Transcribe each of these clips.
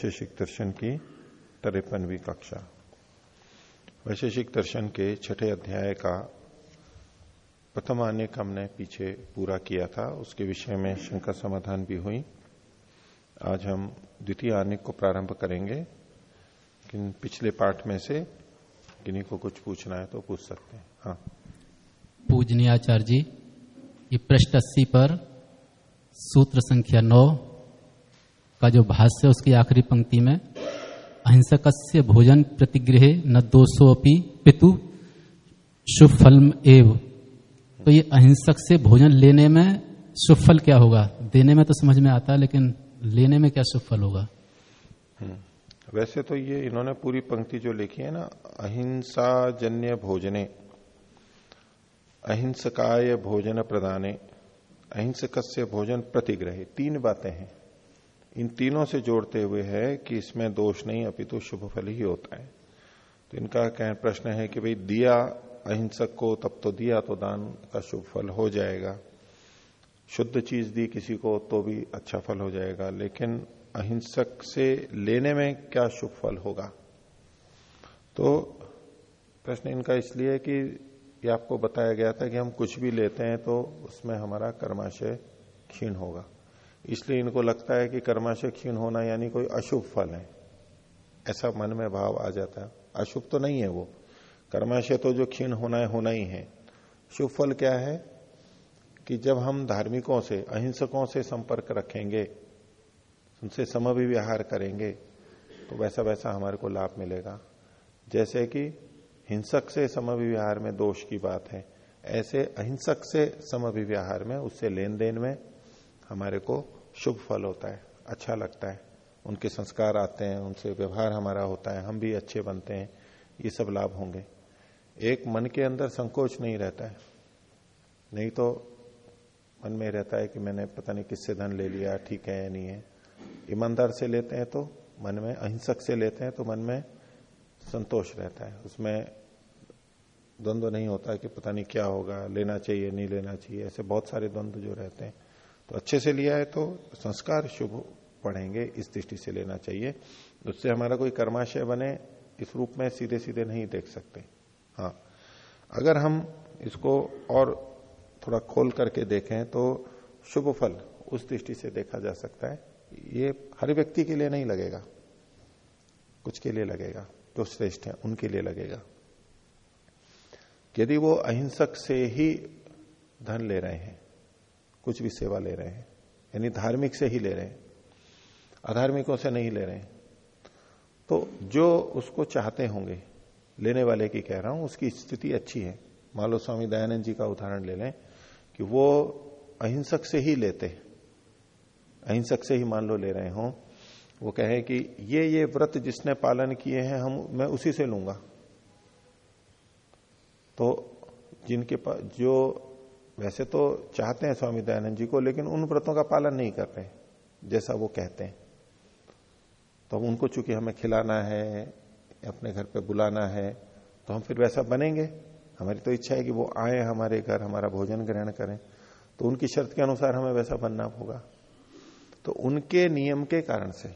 वैशेषिक दर्शन की तिरपनवी कक्षा। वैशेषिक दर्शन के छठे अध्याय का प्रथम अनेक हमने पीछे पूरा किया था, उसके विषय में शंका समाधान भी हुई। आज हम द्वितीय अनेक को प्रारंभ करेंगे किन पिछले पाठ में से किन्हीं को कुछ पूछना है तो पूछ सकते हैं। हाँ। पूजनीय आचार्य जी, ये पृष्ठ अस्सी पर, सूत्र संख्या नौ का जो भाष्य उसकी आखिरी पंक्ति में अहिंसक भोजन प्रतिगृह न दोषोपि पितु शुभ फल एव। तो ये अहिंसक से भोजन लेने में सुफल क्या होगा? देने में तो समझ में आता है लेकिन लेने में क्या सुफल होगा? वैसे तो ये इन्होंने पूरी पंक्ति जो लिखी है ना अहिंसा जन्य भोजने, अहिंसकाय भोजन प्रदाने अहिंसक भोजन प्रतिग्रह तीन बातें हैं। इन तीनों से जोड़ते हुए है कि इसमें दोष नहीं, अपितु तो शुभ फल ही होता है। तो इनका कह प्रश्न है कि भाई, दिया अहिंसक को, तब तो दिया तो दान का शुभ फल हो जाएगा। शुद्ध चीज़ दी किसी को तो भी अच्छा फल हो जाएगा। लेकिन अहिंसक से लेने में क्या शुभ फल होगा? तो प्रश्न इनका इसलिए कि ये आपको बताया गया था कि हम कुछ भी लेते हैं तो उसमें हमारा कर्माशय क्षीण होगा। इसलिए इनको लगता है कि कर्माशय क्षीण होना यानी कोई अशुभ फल है। ऐसा मन में भाव आ जाता है। अशुभ तो नहीं है वो। कर्माशय तो जो क्षीण होना है, होना ही है। शुभ फल क्या है? कि जब हम धार्मिकों से, अहिंसकों से संपर्क रखेंगे, उनसे समविव्यहार करेंगे तो वैसा वैसा हमारे को लाभ मिलेगा। जैसे कि हिंसक से समविव्यहार में दोष की बात है। ऐसे अहिंसक से समविव्यहार में, उससे लेन देन में हमारे को शुभ फल होता है अच्छा लगता है। उनके संस्कार आते हैं, उनसे व्यवहार हमारा होता है, हम भी अच्छे बनते हैं, ये सब लाभ होंगे। एक मन के अंदर संकोच नहीं रहता है। नहीं तो मन में रहता है कि मैंने पता नहीं किससे धन ले लिया, ठीक है या नहीं है। ईमानदार से लेते हैं तो मन में, अहिंसक से लेते हैं तो मन में संतोष रहता है। उसमें द्वंद्व नहीं होता कि पता नहीं क्या होगा, लेना चाहिए, नहीं लेना चाहिए, ऐसे बहुत सारे द्वंद्व जो रहते हैं। तो अच्छे से लिया है तो संस्कार शुभ पढ़ेंगे, इस दृष्टि से लेना चाहिए। उससे हमारा कोई कर्माशय बने, इस रूप में सीधे सीधे नहीं देख सकते। हाँ। अगर हम इसको और थोड़ा खोल करके देखें तो शुभ फल उस दृष्टि से देखा जा सकता है। ये हर व्यक्ति के लिए नहीं लगेगा। कुछ के लिए लगेगा। जो श्रेष्ठ है, उनके लिए लगेगा। यदि वो अहिंसक से ही धन ले रहे हैं कुछ भी सेवा ले रहे हैं। यानी धार्मिक से ही ले रहे हैं। अधार्मिकों से नहीं ले रहे हैं। तो जो उसको चाहते होंगे, लेने वाले की कह रहा हूँ, उसकी स्थिति अच्छी है। मान लो स्वामी दयानंद जी का उदाहरण ले लें कि वो अहिंसक से ही लेते अहिंसक से ही मान लो ले रहे हो। वो कहे कि ये ये व्रत जिसने पालन किए हैं, हम, मैं उसी से लूँगा। तो जिनके पास जो वैसे तो चाहते हैं स्वामी दयानंद जी को, लेकिन उन व्रतों का पालन नहीं कर रहे, जैसा वो कहते हैं। तो हम उनको चूँकि हमें खिलाना है, अपने घर पे बुलाना है तो हम फिर वैसा बनेंगे। हमारी तो इच्छा है कि वो आए हमारे घर, हमारा भोजन ग्रहण करें। तो उनकी शर्त के अनुसार हमें वैसा बनना होगा। तो उनके नियम के कारण से,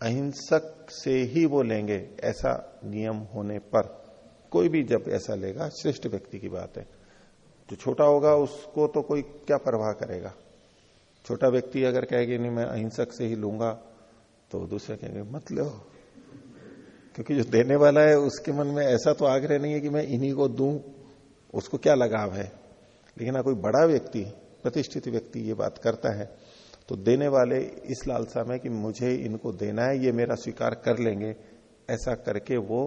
अहिंसक से ही वो लेंगे, ऐसा नियम होने पर कोई भी जब ऐसा लेगा, श्रेष्ठ व्यक्ति की बात है। जो छोटा होगा उसको तो कोई क्या परवाह करेगा? छोटा व्यक्ति अगर कहेगी, नहीं, मैं अहिंसक से ही लूँगा तो दूसरे कहेंगे, मत लो। क्योंकि जो देने वाला है, उसके मन में ऐसा तो आग्रह नहीं है कि मैं इन्हीं को दूँ। उसको क्या लगाव है? लेकिन ना कोई बड़ा व्यक्ति, प्रतिष्ठित व्यक्ति ये बात करता है तो देने वाले इस लालसा में कि मुझे इनको देना है, ये मेरा स्वीकार कर लेंगे, ऐसा करके वो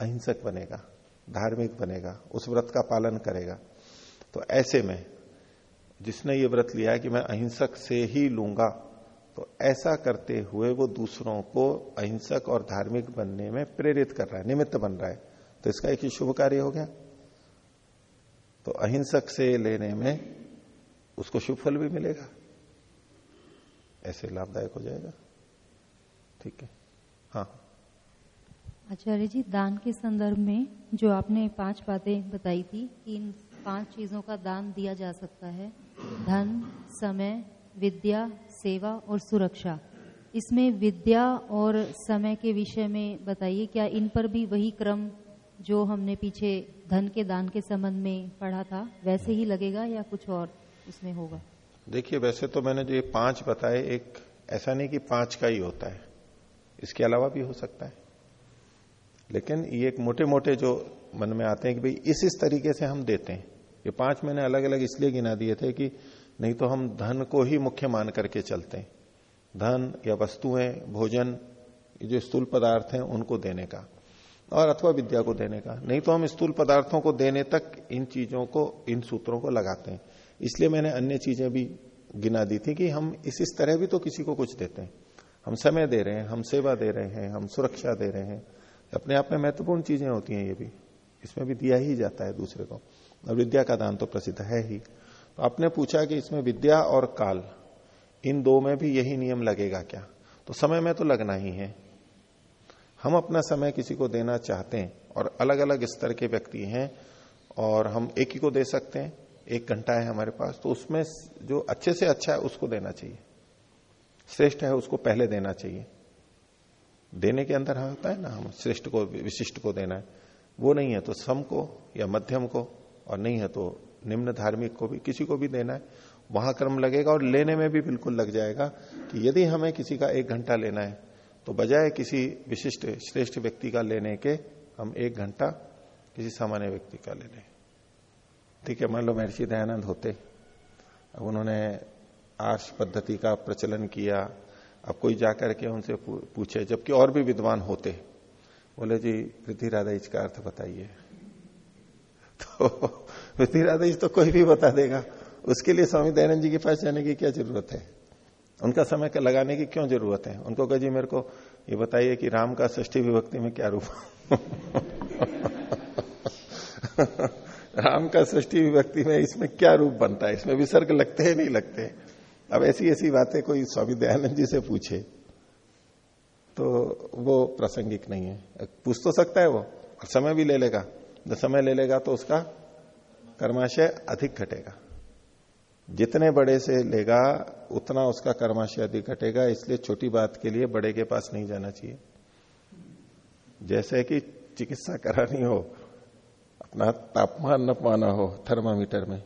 अहिंसक बनेगा। धार्मिक बनेगा, उस व्रत का पालन करेगा। तो ऐसे में, जिसने ये व्रत लिया है कि मैं अहिंसक से ही लूँगा तो ऐसा करते हुए वो दूसरों को अहिंसक और धार्मिक बनने में प्रेरित कर रहा है, निमित्त बन रहा है। तो इसका एक ही शुभ कार्य हो गया। तो अहिंसक से लेने में उसको शुभ फल भी मिलेगा। ऐसे लाभदायक हो जाएगा। ठीक है? हाँ। आचार्य जी, दान के संदर्भ में जो आपने पाँच बातें बताई थी कि इन पाँच चीज़ों का दान दिया जा सकता है। धन, समय, विद्या, सेवा और सुरक्षा। इसमें विद्या और समय के विषय में बताइए, क्या इन पर भी वही क्रम जो हमने पीछे धन के दान के संबंध में पढ़ा था, वैसे ही लगेगा या कुछ और इसमें होगा? देखिए, वैसे तो मैंने जो ये पाँच बताए, एक ऐसा नहीं कि पाँच का ही होता है। इसके अलावा भी हो सकता है। लेकिन ये एक मोटे मोटे जो मन में आते हैं कि भाई इस इस तरीके से हम देते हैं। ये पाँच मैंने अलग अलग इसलिए गिना दिए थे कि नहीं तो हम धन को ही मुख्य मान करके चलते हैं। धन या वस्तुएँ, भोजन जो स्थूल पदार्थ हैं उनको देने का और अथवा विद्या को देने का। नहीं तो हम स्थूल पदार्थों को देने तक इन चीज़ों को, इन सूत्रों को लगाते हैं। इसलिए मैंने अन्य चीज़ें भी गिना दी थी कि हम इस इस तरह भी तो किसी को कुछ देते हैं। हम समय दे रहे हैं, हम सेवा दे रहे हैं, हम सुरक्षा दे रहे हैं अपने आप में महत्वपूर्ण चीज़ें होती हैं ये भी। इसमें भी दिया ही जाता है दूसरे को। और विद्या का दान तो प्रसिद्ध है ही। तो आपने पूछा कि इसमें विद्या और काल, इन दो में भी यही नियम लगेगा क्या? तो समय में तो लगना ही है। हम अपना समय किसी को देना चाहते हैं और अलग अलग स्तर के व्यक्ति हैं और हम एक ही को दे सकते हैं, एक घंटा है हमारे पास तो उसमें जो अच्छे से अच्छा है उसको देना चाहिए। श्रेष्ठ है उसको पहले देना चाहिए। देने के अंदर होता है ना, हम श्रेष्ठ को, विशिष्ट को देना है। वो नहीं है तो सम को या मध्यम को, और नहीं है तो निम्न धार्मिक को भी, किसी को भी देना है। वहाँ क्रम लगेगा और लेने में भी बिल्कुल लग जाएगा कि यदि हमें किसी का एक घंटा लेना है तो बजाय किसी विशिष्ट, श्रेष्ठ व्यक्ति का लेने के, हम एक घंटा किसी सामान्य व्यक्ति का ले लें। ठीक है मान लो महर्षि दयानंद होते। अब उन्होंने आर्ष पद्धति का प्रचलन किया अब कोई जाकर के उनसे पूछे, जबकि और भी विद्वान होते बोले, जी वृद्धि राधा इसका अर्थ बताइए। तो वृद्धिराधेश तो कोई भी बता देगा। उसके लिए स्वामी दयानंद जी के पास जाने की क्या ज़रूरत है? उनका समय का लगाने की क्यों ज़रूरत है? उनको कहा, जी, मेरे को ये बताइए कि राम का ष्ठी विभक्ति में क्या रूप राम का ष्ठी विभक्ति में इसमें क्या रूप बनता है? इसमें विसर्ग लगते हैं, नहीं लगते अब ऐसी ऐसी बातें कोई स्वामी दयानंद जी से पूछे तो वो प्रासंगिक नहीं है। पूछ तो सकता है वो, और समय भी ले लेगा। जब समय ले लेगा तो उसका कर्माशय अधिक घटेगा। जितने बड़े से लेगा, उतना उसका कर्माशय अधिक घटेगा। इसलिए छोटी बात के लिए बड़े के पास नहीं जाना चाहिए। जैसे कि चिकित्सा करानी हो, अपना तापमान न पाना हो थर्मामीटर में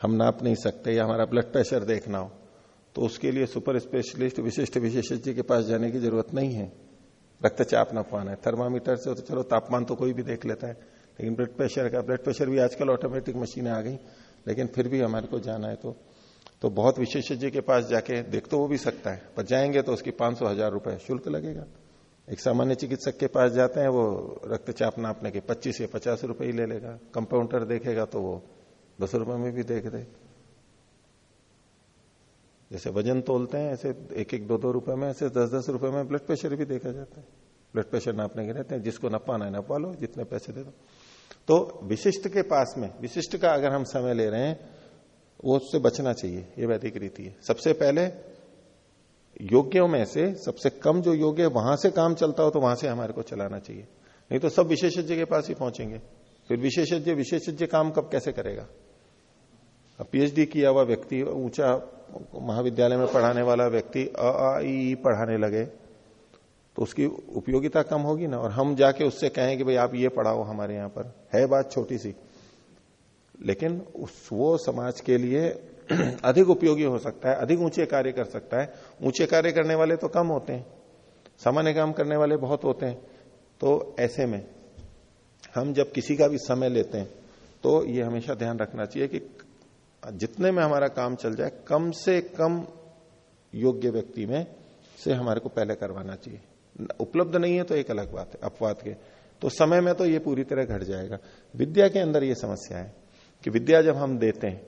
हम नाप नहीं सकते या हमारा ब्लड प्रेशर देखना हो तो उसके लिए सुपर स्पेशलिस्ट विशिष्ट विशेषज्ञ के पास जाने की ज़रूरत नहीं है। रक्तचाप न पाना है। थर्मामीटर से तो चलो तापमान तो कोई भी देख लेता है, लेकिन ब्लड प्रेशर का ब्लड प्रेशर भी आजकल ऑटोमेटिक मशीनें आ गई, लेकिन फिर भी हमारे को जाना है तो तो बहुत विशेषज्ञ के पास जाके देख तो वो भी सकता है। पर जाएँगे तो उसकी पाँच सौ हज़ार रुपए शुल्क लगेगा। एक सामान्य चिकित्सक के पास जाते हैं, वो रक्तचाप नापने के पच्चीस या पचास रुपए ही ले लेगा। कंपाउंडर देखेगा तो वो दस रुपए में भी देख दे। जैसे वज़न तोलते हैं, ऐसे एक एक दो दो रुपए में, ऐसे दस दस रुपए में ब्लड प्रेशर भी देखा जाता है। ब्लड प्रेशर नापने के रहते हैं, जिसको नपाना है नपा लो, जितने पैसे दे दो। तो विशिष्ट के पास में, विशिष्ट का अगर हम समय ले रहे हैं, वो उससे बचना चाहिए, ये वैदिक रीति है। सबसे पहले योग्यों में से, सबसे कम जो योग्य वहाँ से काम चलता हो तो वहाँ से हमारे को चलाना चाहिए। नहीं तो सब विशेषज्ञ के पास ही पहुँचेंगे। फिर विशेषज्ञ विशेषज्ञ काम कब कैसे करेगा? पीएचडी किया हुआ व्यक्ति, ऊँचा महाविद्यालय में पढ़ाने वाला व्यक्ति अ पढ़ाने लगे तो उसकी उपयोगिता कम होगी ना? और हम जाके उससे कहें कि भाई आप ये पढ़ाओ हमारे यहाँ पर। है बात छोटी सी, लेकिन उस, वो समाज के लिए अधिक उपयोगी हो सकता है, अधिक ऊँचे कार्य कर सकता है। ऊँचे कार्य करने वाले तो कम होते हैं, सामान्य काम करने वाले बहुत होते हैं। तो ऐसे में हम जब किसी का भी समय लेते हैं तो ये हमेशा ध्यान रखना चाहिए कि जितने में हमारा काम चल जाए, कम से कम योग्य व्यक्ति में से हमारे को पहले करवाना चाहिए। उपलब्ध नहीं है तो एक अलग बात है, अपवाद के। तो समय में तो ये पूरी तरह घट जाएगा। विद्या के अंदर ये समस्या है कि विद्या जब हम देते हैं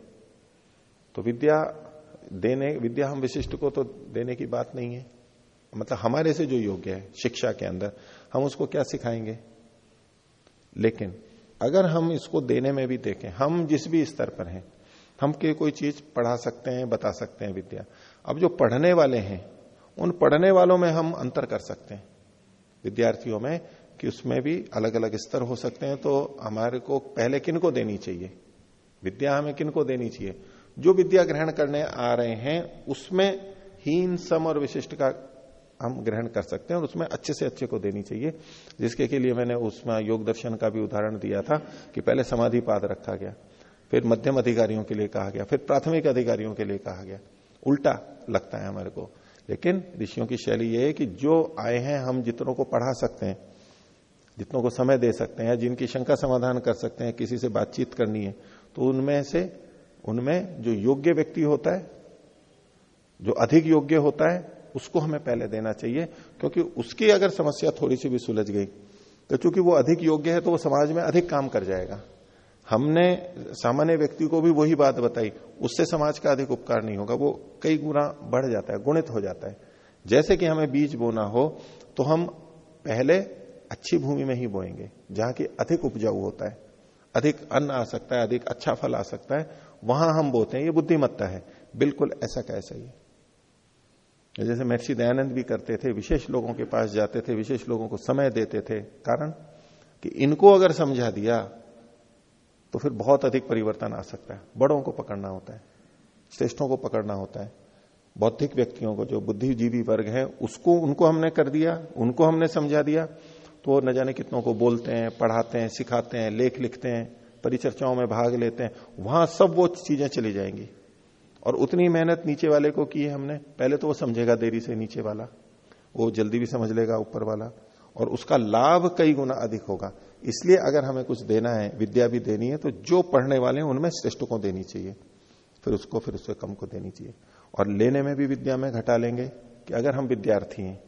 तो विद्या देने, विद्या हम विशिष्ट को तो देने की बात नहीं है। मतलब हमारे से जो योग्य है, शिक्षा के अंदर, हम उसको क्या सिखाएँगे? लेकिन अगर हम इसको देने में भी देखें, हम जिस भी स्तर पर हैं हम के कोई चीज़ पढ़ा सकते हैं, बता सकते हैं विद्या। अब जो पढ़ने वाले हैं, उन पढ़ने वालों में हम अंतर कर सकते हैं। विद्यार्थियों में कि उसमें भी अलग अलग स्तर हो सकते हैं तो हमारे को पहले किन को देनी चाहिए? विद्या हमें किन को देनी चाहिए? जो विद्या ग्रहण करने आ रहे हैं, उसमें हीन, सम और विशिष्ट का हम ग्रहण कर सकते हैं और उसमें अच्छे से अच्छे को देनी चाहिए। जिसके के लिए मैंने उसमें योग दर्शन का भी उदाहरण दिया था कि पहले समाधि पाद रखा गया। फिर मध्यम अधिकारियों के लिए कहा गया, फिर प्राथमिक अधिकारियों के लिए कहा गया। उल्टा लगता है हमारे को। लेकिन ऋषियों की शैली यह है कि जो आए हैं, हम जितनों को पढ़ा सकते हैं, जितनों को समय दे सकते हैं, जिनकी शंका समाधान कर सकते हैं, किसी से बातचीत करनी है तो उनमें से, उनमें जो योग्य व्यक्ति होता है, जो अधिक योग्य होता है, उसको हमें पहले देना चाहिए, क्योंकि उसकी अगर समस्या थोड़ी सी भी सुलझ गई तो चूँकि वो अधिक योग्य है तो वो समाज में अधिक काम कर जाएगा। हमने सामान्य व्यक्ति को भी वही बात बताई, उससे समाज का अधिक उपकार नहीं होगा, वो कई गुना बढ़ जाता है, गुणित हो जाता है। जैसे कि हमें बीज बोना हो तो हम पहले अच्छी भूमि में ही बोएँगे, जहाँ की अधिक उपजाऊ होता है, अधिक अन्न आ सकता है, अधिक अच्छा फल आ सकता है, वहाँ हम बोते हैं, ये बुद्धिमत्ता है। बिल्कुल ऐसा कैसा ही। जैसे महर्षि दयानंद भी करते थे, विशेष लोगों के पास जाते थे, विशेष लोगों को समय देते थे, कारण कि इनको अगर समझा दिया तो फिर बहुत अधिक परिवर्तन आ सकता है। बड़ों को पकड़ना होता है, श्रेष्ठों को पकड़ना होता है। बौद्धिक व्यक्तियों को जो बुद्धिजीवी वर्ग है, उसको, उनको हमने कर दिया, उनको हमने समझा दिया तो न जाने कितनों को बोलते हैं, पढ़ाते हैं, सिखाते हैं, लेख लिखते हैं, परिचर्चाओं में भाग लेते हैं, वहाँ सब वो चीज़ें चली जाएँगी। और उतनी मेहनत नीचे वाले को की है हमने, पहले तो वो समझेगा देरी से नीचे वाला, वो जल्दी भी समझ लेगा ऊपर वाला, और उसका लाभ कई गुना अधिक होगा। इसलिए अगर हमें कुछ देना है, विद्या भी देनी है तो जो पढ़ने वाले हैं, उनमें श्रेष्ठ को देनी चाहिए। फिर उसको, फिर उससे कम को देनी चाहिए। और लेने में भी विद्या में घटा लेंगे कि अगर हम विद्यार्थी हैं,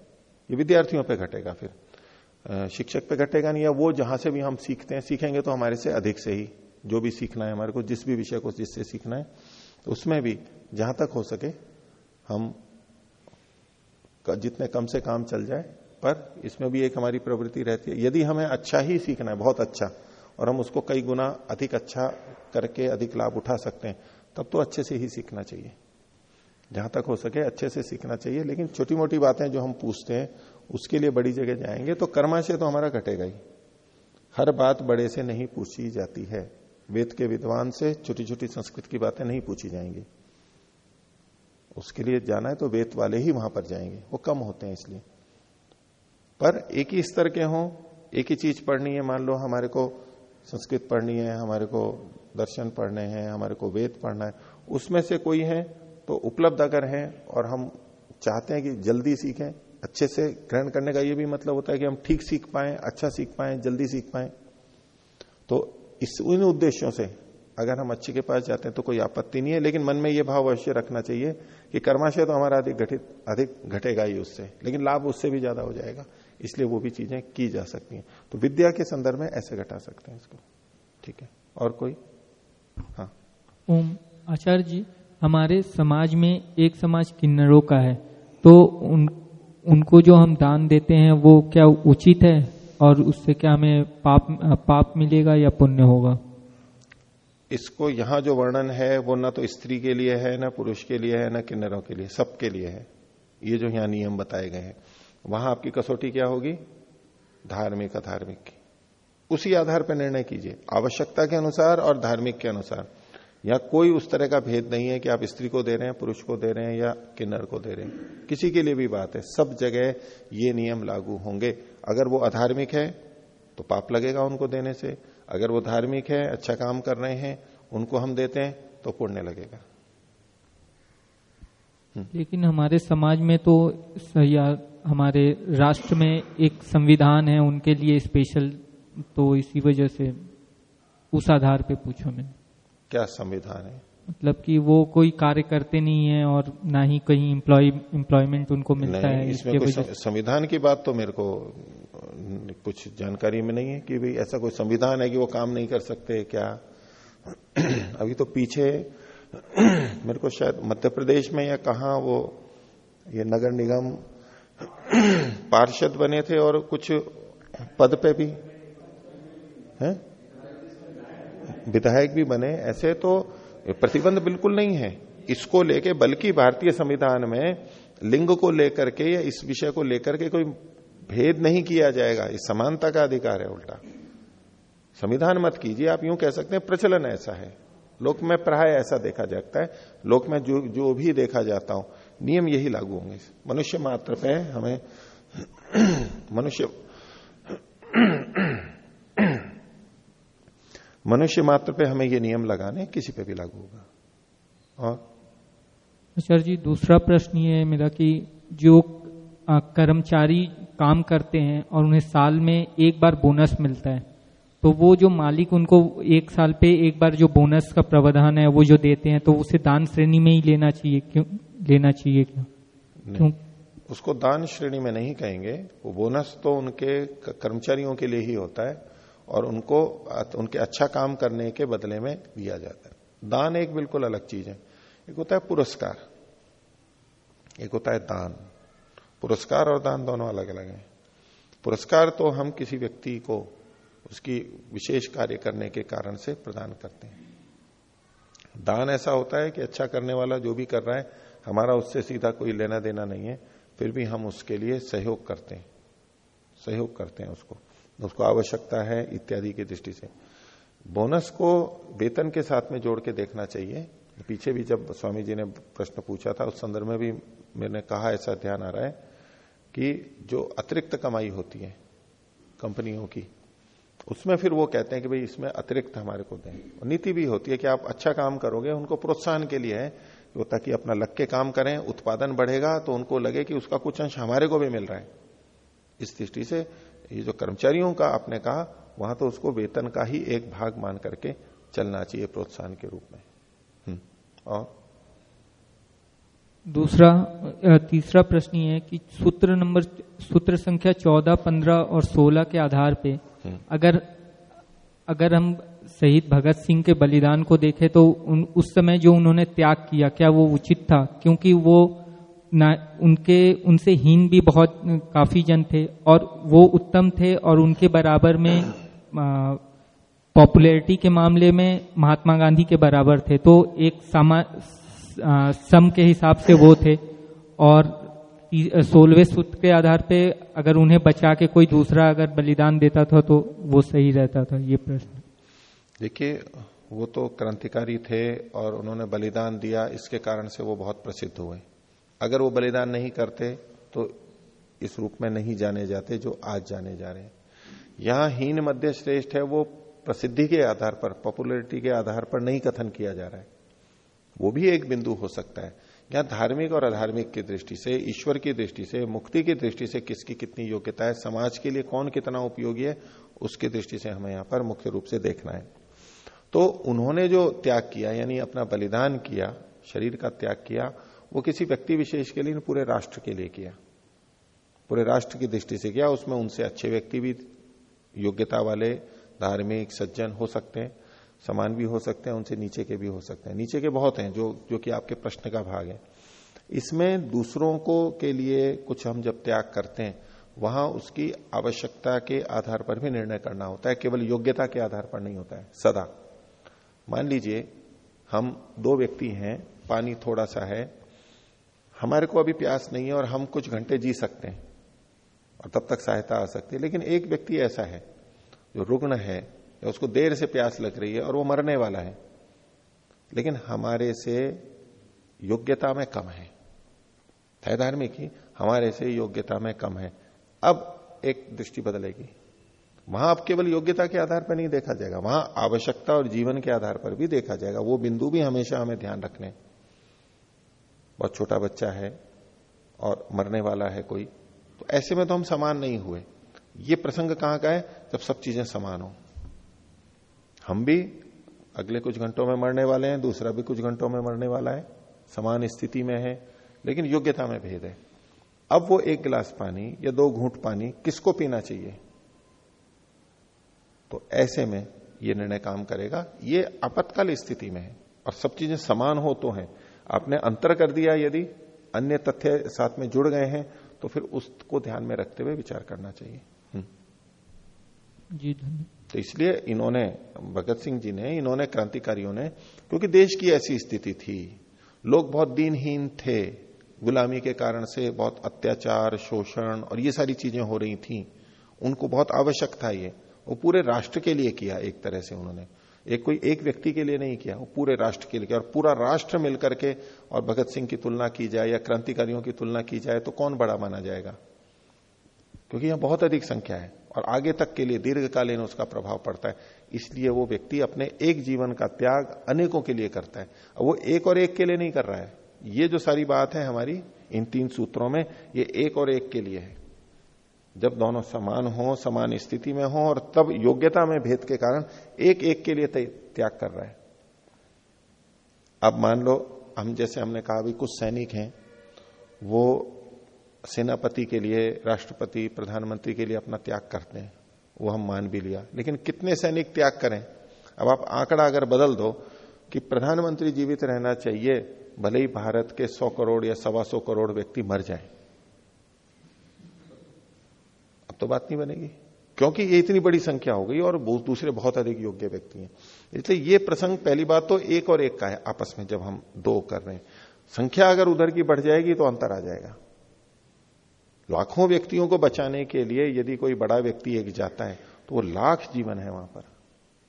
ये विद्यार्थियों पे घटेगा फिर। शिक्षक पे घटेगा नहीं, या वो जहाँ से भी हम सीखते हैं, सीखेंगे तो हमारे से अधिक से ही, जो भी सीखना है हमारे को, जिस भी विषय को, जिससे सीखना है तो उसमें भी जहाँ तक हो सके, हम जितने कम से काम चल जाए पर इसमें भी एक हमारी प्रवृत्ति रहती है। यदि हमें अच्छा ही सीखना है, बहुत अच्छा और हम उसको कई गुना अधिक अच्छा करके अधिक लाभ उठा सकते हैं, तब तो अच्छे से ही सीखना चाहिए। जहाँ तक हो सके अच्छे से सीखना चाहिए, लेकिन छोटी मोटी बातें जो हम पूछते हैं, उसके लिए बड़ी जगह जाएँगे तो कर्माशय तो हमारा घटेगा ही। हर बात बड़े से नहीं पूछी जाती है। वेद के विद्वान से छोटी छोटी संस्कृत की बातें नहीं पूछी जाएँगी। उसके लिए जाना है तो वेद वाले ही वहाँ पर जाएँगे। वो कम होते हैं इसलिए। पर एक ही स्तर के हों, एक ही चीज़ पढ़नी है, मान लो हमारे को संस्कृत पढ़नी है, हमारे को दर्शन पढ़ने हैं, हमारे को वेद पढ़ना है, उसमें से कोई है तो उपलब्ध अगर है और हम चाहते हैं कि जल्दी सीखें, अच्छे से ग्रहण करने का ये भी मतलब होता है कि हम ठीक सीख पाए अच्छा सीख पाए, जल्दी सीख पाए। तो इस, उन उद्देश्यों से अगर हम अच्छे के पास जाते हैं तो कोई आपत्ति नहीं है, लेकिन मन में यह भाव अवश्य रखना चाहिए कि कर्माशय तो हमारा अधिक घटित अधिक घटेगा ही उससे, लेकिन लाभ उससे भी ज़्यादा हो जाएगा। इसलिए वो भी चीज़ें की जा सकती हैं। तो विद्या के संदर्भ में ऐसे घटा सकते हैं इसको। ठीक है? और कोई? हाँ। ओम आचार्य जी हमारे समाज में एक समाज किन्नरों का है। तो उन उनको जो हम दान देते हैं वो क्या उचित है? और उससे क्या हमें पाप पाप मिलेगा या पुण्य होगा? इसको यहाँ जो वर्णन है वो ना तो स्त्री के लिए है ना पुरुष के लिए है ना किन्नरों के लिए सबके लिए है। ये जो यहाँ नियम बताए गए हैं। वहाँ आपकी कसौटी क्या होगी? धार्मिक, अधार्मिक की। उसी आधार पर निर्णय कीजिए। आवश्यकता के अनुसार और धार्मिक के अनुसार। या कोई उस तरह का भेद नहीं है कि आप स्त्री को दे रहे हैं, पुरुष को दे रहे हैं या किन्नर को दे रहे हैं। किसी के लिए भी बात है। सब जगह ये नियम लागू होंगे। अगर वो अधार्मिक है तो पाप लगेगा उनको देने से। अगर वो धार्मिक है अच्छा काम कर रहे हैं, उनको हम देते हैं तो पुण्य लगेगा। लेकिन हमारे समाज में तो हमारे राष्ट्र में एक संविधान है उनके लिए स्पेशल तो इसी वजह से उस आधार पे पूछो मैं क्या संविधान है? मतलब कि वो कोई कार्य करते नहीं है और ना ही कहीं एम्प्लॉय एम्प्लॉयमेंट उनको मिलता है इसमें कोई संविधान की बात तो मेरे को कुछ जानकारी में नहीं है कि भाई ऐसा कोई संविधान है कि वो काम नहीं कर सकते क्या? अभी तो पीछे मेरे को शायद मध्य प्रदेश में या कहा वो ये नगर निगम पार्षद बने थे और कुछ पद पे भी, हैं? विधायक भी बने, ऐसे तो प्रतिबंध बिल्कुल नहीं है। इसको लेके, बल्कि भारतीय संविधान में लिंग को लेकर के या इस विषय को लेकर के कोई भेद नहीं किया जाएगा। इस समानता का अधिकार है उल्टा। संविधान मत कीजिए, आप यूँ कह सकते हैं, प्रचलन ऐसा है। लोक में प्राय ऐसा देखा जाता है। लोक में जो जो भी देखा जाता हूँ नियम यही लागू होंगे। मनुष्य मात्र पे हमें मनुष्य मनुष्य मात्र पे हमें ये नियम लगाने किसी पे भी लागू होगा। और? आचार्य जी, दूसरा प्रश्न ये है मेरा कि जो कर्मचारी काम करते हैं और उन्हें साल में एक बार बोनस मिलता है तो वो जो मालिक उनको एक साल पे एक बार जो बोनस का प्रावधान है वो जो देते हैं तो उसे दान श्रेणी में ही लेना चाहिए क्यों? लेना चाहिए क्यों? क्यों? उसको दान श्रेणी में नहीं कहेंगे। वो बोनस तो उनके कर्मचारियों के लिए ही होता है और उनको उनके अच्छा काम करने के बदले में दिया जाता है। दान एक बिल्कुल अलग चीज़ है। एक होता है पुरस्कार। एक होता है दान। पुरस्कार और दान दोनों अलग अलग हैं। पुरस्कार तो हम किसी व्यक्ति को उसकी विशेष कार्य करने के कारण से प्रदान करते हैं। दान ऐसा होता है कि अच्छा करने वाला जो भी कर रहा है, हमारा उससे सीधा कोई लेना देना नहीं है, फिर भी हम उसके लिए सहयोग करते हैं। सहयोग करते हैं उसको। उसको आवश्यकता है इत्यादि की दृष्टि से। बोनस को वेतन के साथ में जोड़ के देखना चाहिए। पीछे भी जब स्वामी जी ने प्रश्न पूछा था, उस संदर्भ में भी मैंने कहा, ऐसा ध्यान आ रहा है कि जो अतिरिक्त कमाई होती है, कंपनियों की उसमें फिर वो कहते हैं कि भाई इसमें अतिरिक्त हमारे को दें। नीति भी होती है कि आप अच्छा काम करोगे उनको प्रोत्साहन के लिए है वो ताकि अपना लग के काम करें उत्पादन बढ़ेगा तो उनको लगे कि उसका कुछ अंश हमारे को भी मिल रहा है। इस दृष्टि से ये जो कर्मचारियों का आपने कहा वहाँ तो उसको वेतन का ही एक भाग मान करके चलना चाहिए प्रोत्साहन के रूप में। हम्म, और? दूसरा तीसरा प्रश्न ये है कि सूत्र नंबर सूत्र संख्या चौदह पंद्रह और सोलह के आधार पे। अगर अगर हम शहीद भगत सिंह के बलिदान को देखें तो उन, उस समय जो उन्होंने त्याग किया क्या वो उचित था? क्योंकि वो ना उनके उनसे हीन भी बहुत काफ़ी जन थे और वो उत्तम थे और उनके बराबर में पॉपुलैरिटी के मामले में महात्मा गांधी के बराबर थे। तो एक समा सम के हिसाब से वो थे और सोलवे सूत्र के आधार पे अगर उन्हें बचा के कोई दूसरा अगर बलिदान देता था तो वो सही रहता था? ये प्रश्न। देखिए, वो तो क्रांतिकारी थे और उन्होंने बलिदान दिया, इसके कारण से वो बहुत प्रसिद्ध हुए। अगर वो बलिदान नहीं करते तो इस रूप में नहीं जाने जाते जो आज जाने जा रहे हैं। यहाँ हीन मध्य श्रेष्ठ है, वो प्रसिद्धि के आधार पर, पॉपुलरिटी के आधार पर नहीं कथन किया जा रहा है। वो भी एक बिंदु हो सकता है। यहाँ धार्मिक और अधार्मिक की दृष्टि से, ईश्वर की दृष्टि से, मुक्ति की दृष्टि से किसकी कितनी योग्यता है, समाज के लिए कौन कितना उपयोगी है, उसकी दृष्टि से हमें यहाँ पर मुख्य रूप से देखना है। तो उन्होंने जो त्याग किया, यानी अपना बलिदान किया, शरीर का त्याग किया, वो किसी व्यक्ति विशेष के लिए पूरे राष्ट्र के लिए किया। पूरे राष्ट्र की दृष्टि से किया, उसमें उनसे अच्छे व्यक्ति भी, योग्यता वाले, धार्मिक, सज्जन हो सकते हैं। समान भी हो सकते हैं, उनसे नीचे के भी हो सकते हैं। नीचे के बहुत हैं, जो जो कि आपके प्रश्न का भाग है। इसमें दूसरों को के लिए कुछ हम जब त्याग करते हैं, वहाँ उसकी आवश्यकता के आधार पर भी निर्णय करना होता है, केवल योग्यता के आधार पर नहीं होता है। सदा। मान लीजिए, हम दो व्यक्ति हैं, पानी थोड़ा सा है, हमारे को अभी प्यास नहीं है और हम कुछ घंटे जी सकते हैं, और तब तक सहायता आ सकती है, लेकिन एक व्यक्ति ऐसा है, जो रुग्ण है या उसको देर से प्यास लग रही है और वो मरने वाला है। लेकिन हमारे से योग्यता में कम है। है धार्मिक ही, हमारे से योग्यता में कम है। अब एक दृष्टि बदलेगी। वहाँ अब केवल योग्यता के आधार पर नहीं देखा जाएगा, वहाँ आवश्यकता और जीवन के आधार पर भी देखा जाएगा। वो बिंदु भी हमेशा हमें ध्यान रखने। बहुत छोटा बच्चा है और मरने वाला है कोई तो ऐसे में तो हम समान नहीं हुए। ये प्रसंग कहाँ का है? जब सब चीज़ें समान हो। हम भी अगले कुछ घंटों में मरने वाले हैं, दूसरा भी कुछ घंटों में मरने वाला है, समान स्थिति में है, लेकिन योग्यता में भेद है। अब वो एक गिलास पानी या दो घूंट पानी किसको पीना चाहिए? तो ऐसे में ये निर्णय काम करेगा। ये आपत्काल स्थिति में है और सब चीज़ें समान हो तो है। आपने अंतर कर दिया, यदि अन्य तथ्य साथ में जुड़ गए हैं तो फिर उसको ध्यान में रखते हुए विचार करना चाहिए। जी, धन्यवाद। तो इसलिए इन्होंने, भगत सिंह जी ने, इन्होंने क्रांतिकारियों ने, क्योंकि देश की ऐसी स्थिति थी, लोग बहुत दीनहीन थे, गुलामी के कारण से बहुत अत्याचार, शोषण और ये सारी चीज़ें हो रही थी, उनको बहुत आवश्यक था ये, वो पूरे राष्ट्र के लिए किया एक तरह से उन्होंने, एक कोई एक व्यक्ति के लिए नहीं किया, वो पूरे राष्ट्र के लिए किया, और पूरा राष्ट्र मिलकर के, और भगत सिंह की तुलना की जाए या क्रांतिकारियों की तुलना की जाए तो कौन बड़ा माना जाएगा? क्योंकि यहाँ बहुत अधिक संख्या है। और आगे तक के लिए दीर्घकालीन उसका प्रभाव पड़ता है। इसलिए वो व्यक्ति अपने एक जीवन का त्याग अनेकों के लिए करता है। वो एक और एक के लिए नहीं कर रहा है। ये जो सारी बात है हमारी, इन तीन सूत्रों में, ये एक और एक के लिए है। जब दोनों समान हो, समान स्थिति में हो, और तब योग्यता में भेद के कारण एक एक के लिए त्याग कर रहा है। अब मान लो, हम जैसे हमने कहा भी कुछ सैनिक हैं, वो सेनापति के लिए, राष्ट्रपति, प्रधानमंत्री के लिए अपना त्याग करते हैं। वो हम मान भी लिया। लेकिन कितने सैनिक त्याग करें? अब आप आंकड़ा अगर बदल दो कि प्रधानमंत्री जीवित रहना चाहिए, भले ही भारत के सौ करोड़ या सवा सौ करोड़ व्यक्ति मर जाए। अब तो बात नहीं बनेगी। क्योंकि ये इतनी बड़ी संख्या हो गई और दूसरे बहुत अधिक योग्य व्यक्ति हैं। इसलिए ये प्रसंग पहली बात तो एक और एक का है, आपस में जब हम दो कर रहे हैं। संख्या अगर उधर की बढ़ जाएगी तो अंतर आ जाएगा। लाखों व्यक्तियों को बचाने के लिए यदि कोई बड़ा व्यक्ति एक जाता है तो वो लाख जीवन है वहाँ पर।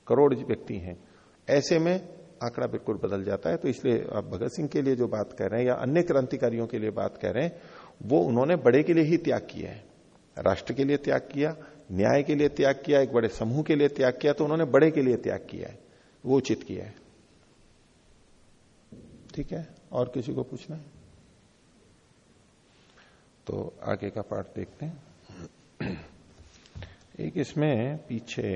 करोड़ व्यक्ति हैं। ऐसे में आंकड़ा बिल्कुल बदल जाता है। तो इसलिए आप भगत सिंह के लिए जो बात कर रहे हैं या अन्य क्रांतिकारियों के लिए बात कर रहे हैं, वो उन्होंने बड़े के लिए ही त्याग किया है। राष्ट्र के लिए त्याग किया, न्याय के लिए त्याग किया, एक बड़े समूह के लिए त्याग किया तो उन्होंने बड़े के लिए त्याग किया है। वो उचित किया है। ठीक है? और किसी को पूछना है? तो आगे का पाठ देखते हैं। एक इसमें पीछे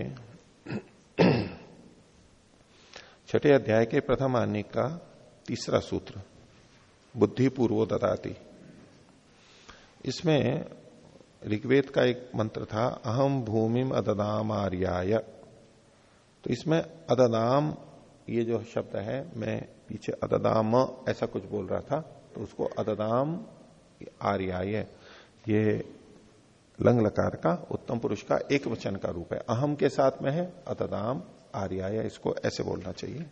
छठे अध्याय के प्रथम आने का तीसरा सूत्र बुद्धि पूर्वो ददाती। इसमें ऋग्वेद का एक मंत्र था अहम भूमिम अददाम आर्याय। तो इसमें अददाम, ये जो शब्द है, मैं पीछे अददाम ऐसा कुछ बोल रहा था तो उसको अददाम आर्याय ये लंग लकार का उत्तम पुरुष का एक वचन का रूप है। अहम के साथ में है, अतदाम, आर्याय, इसको ऐसे बोलना चाहिए।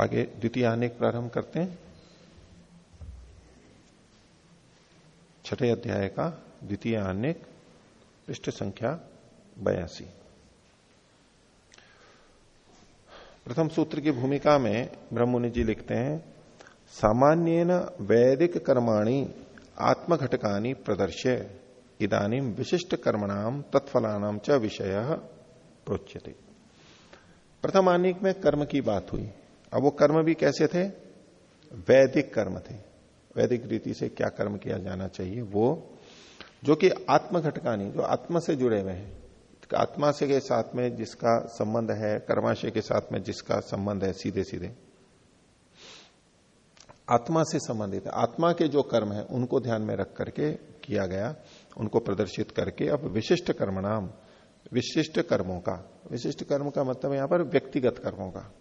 आगे द्वितीय आने प्रारंभ करते हैं। छठे अध्याय का द्वितीय आने पृष्ठ संख्या बयासी। प्रथम सूत्र की भूमिका में ब्रह्ममुनि जी लिखते हैं सामान्य वैदिक कर्माणी आत्मघटकानी प्रदर्श्य, इदानी विशिष्ट कर्मणाम तत्फलानाम च विषय प्रोच्यते। प्रथम आनिक में कर्म की बात हुई। अब वो कर्म भी कैसे थे? वैदिक कर्म थे। वैदिक रीति से क्या कर्म किया जाना चाहिए? वो, जो कि आत्मघटकानी, जो आत्मा से जुड़े हुए हैं आत्मा से के साथ में जिसका संबंध है, कर्माशय के साथ में जिसका संबंध है सीधे सीधे आत्मा से संबंधित आत्मा के जो कर्म है, उनको ध्यान में रख करके किया गया, उनको प्रदर्शित करके अब विशिष्ट कर्म नाम विशिष्ट कर्मों का, विशिष्ट कर्म का मतलब यहाँ पर व्यक्तिगत कर्मों का,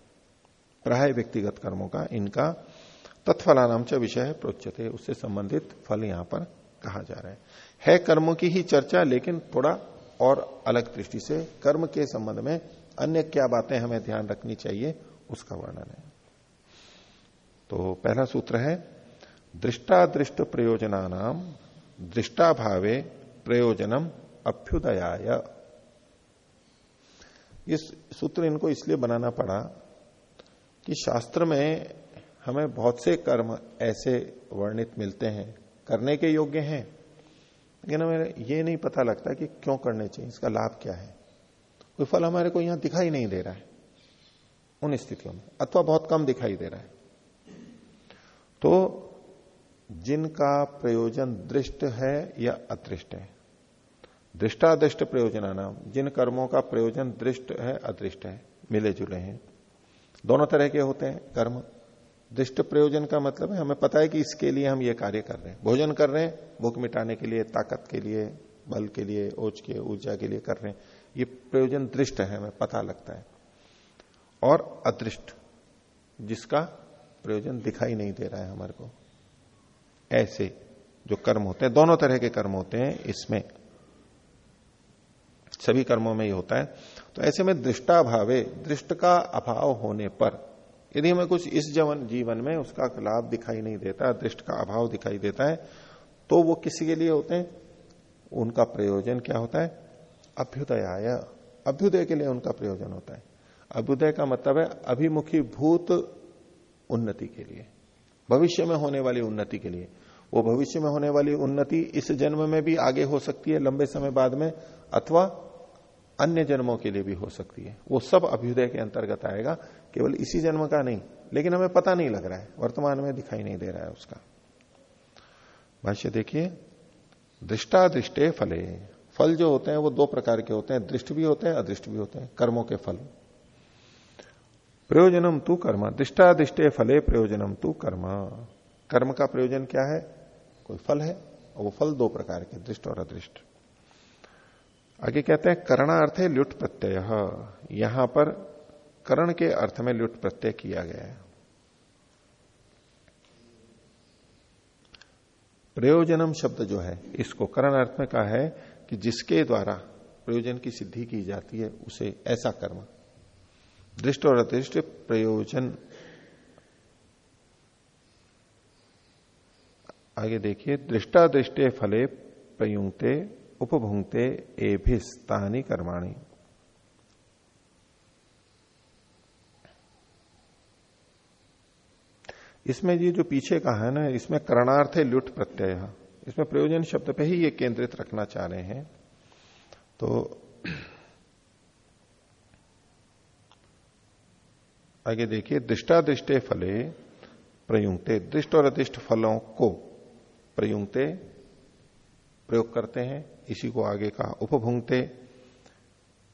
प्राय व्यक्तिगत कर्मों का, इनका तत्फलानाम च विषय प्रोच्यते, उससे संबंधित फल यहाँ पर कहा जा रहा है। है कर्मों की ही चर्चा, लेकिन थोड़ा और अलग दृष्टि से कर्म के संबंध में अन्य क्या बातें हमें ध्यान रखनी चाहिए, उसका वर्णन है। तो पहला सूत्र है, दृष्टादृष्ट प्रयोजना नाम दृष्टाभावे प्रयोजनम अभ्युदयाय। इस सूत्र इनको इसलिए बनाना पड़ा कि शास्त्र में हमें बहुत से कर्म ऐसे वर्णित मिलते हैं, करने के योग्य हैं लेकिन हमें ये नहीं पता लगता कि क्यों करने चाहिए, इसका लाभ क्या है। कोई फल हमारे को यहाँ दिखाई नहीं दे रहा है, उन स्थितियों में, अथवा बहुत कम दिखाई दे रहा है। तो जिनका प्रयोजन दृष्ट है या अदृष्ट है? दृष्टादृष्ट प्रयोजन नाम जिन कर्मों का प्रयोजन दृष्ट है, अदृष्ट है, मिले जुले हैं। दोनों तरह के होते हैं कर्म। दृष्ट प्रयोजन का मतलब है, हमें पता है कि इसके लिए हम ये कार्य कर रहे हैं। भोजन कर रहे हैं, भूख मिटाने के लिए, ताकत के लिए, बल के लिए, ओज के, ऊर्जा के लिए कर रहे हैं। ये प्रयोजन दृष्ट है, हमें पता लगता है। और अदृष्ट, जिसका प्रयोजन दिखाई नहीं दे रहा है हमारे को। ऐसे जो कर्म होते हैं, दोनों तरह के कर्म होते हैं इसमें। सभी कर्मों में ये होता है। तो ऐसे में दृष्टाभावे, दृष्ट का अभाव होने पर यदि हमें कुछ इस जवन जीवन में उसका लाभ दिखाई नहीं देता दृष्ट का अभाव दिखाई देता है तो वो किसी के लिए होते हैं? उनका प्रयोजन क्या होता है? अभ्युदय अभ्युदय के लिए उनका प्रयोजन होता है। अभ्युदय का मतलब है अभिमुखी भूत उन्नति के लिए। भविष्य में होने वाली उन्नति के लिए। वो भविष्य में होने वाली उन्नति इस जन्म में भी आगे हो सकती है लंबे समय बाद में, अथवा अन्य जन्मों के लिए भी हो सकती है। वो सब अभ्युदय के अंतर्गत आएगा, केवल इसी जन्म का नहीं, लेकिन हमें पता नहीं लग रहा है, वर्तमान में दिखाई नहीं दे रहा है उसका। भाष्य देखिए, दृष्टादृष्टे फले। फल जो होते हैं वो दो प्रकार के होते हैं, दृष्ट भी होते हैं, अदृष्ट भी होते हैं, कर्मों के फल। प्रयोजनम तू कर्म, दृष्टादृष्टे फले, प्रयोजनम तू कर्म। कर्म का प्रयोजन क्या है? कोई फल है, और वो फल दो प्रकार के, दृष्ट और अदृष्ट। आगे कहते हैं करणार्थ है लुट प्रत्यय। यहाँ पर करण के अर्थ में लुट प्रत्यय किया गया है। प्रयोजनम शब्द जो है, इसको करण अर्थ में कहा है कि जिसके द्वारा प्रयोजन की सिद्धि की जाती है, उसे ऐसा कर्म। दृष्ट और अदृष्ट प्रयोजन। आगे देखिए, दृष्टादृष्टे फले प्रयुक्ते उपभुंगते एभिस्तानी कर्माणी। इसमें ये जो पीछे का है ना, इसमें करणार्थ है लुट प्रत्यय इसमें प्रयोजन शब्द पे ही ये केंद्रित रखना चाह रहे हैं। तो आगे देखिए, दृष्टादृष्टे फले प्रयुक्ते दृष्ट और अदृष्ट फलों को प्रयुक्ते प्रयोग करते हैं, इसी को आगे का उपभुंगते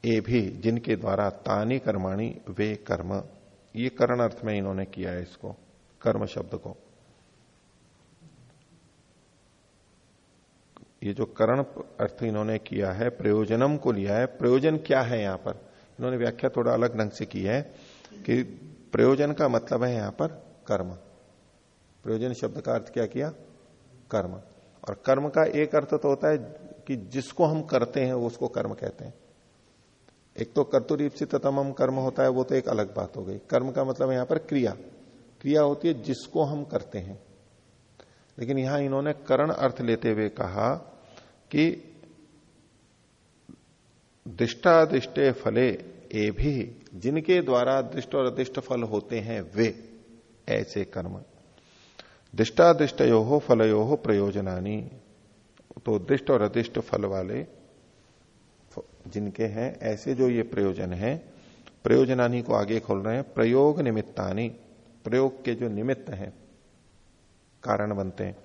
ए भी जिनके द्वारा तानी कर्माणी, वे कर्म। ये करण अर्थ में इन्होंने किया है इसको, कर्म शब्द को। ये जो करण अर्थ इन्होंने किया है, प्रयोजनम को लिया है, प्रयोजन क्या है यहाँ पर? इन्होंने व्याख्या थोड़ा अलग ढंग से की है कि प्रयोजन का मतलब है यहाँ पर कर्म। प्रयोजन शब्द का अर्थ क्या किया? कर्म। और कर्म का एक अर्थ तो होता है कि जिसको हम करते हैं, वो उसको कर्म कहते हैं। एक तो कर्तुरीप से तमम कर्म होता है, वो तो एक अलग बात हो गई। कर्म का मतलब यहाँ पर क्रिया। क्रिया होती है जिसको हम करते हैं। लेकिन यहाँ इन्होंने करण अर्थ लेते हुए कहा कि दिष्टादिष्टे फले ए भी जिनके द्वारा दृष्ट और अदिष्ट फल होते हैं, वे ऐसे कर्म। दिष्टादिष्टयो हो फलयो हो प्रयोजनानी। तो दृष्ट और अदिष्ट फल वाले जिनके हैं, ऐसे जो ये प्रयोजन है, प्रयोजनानी को आगे खोल रहे हैं, प्रयोग निमित्तानी। प्रयोग के जो निमित्त हैं, कारण बनते हैं।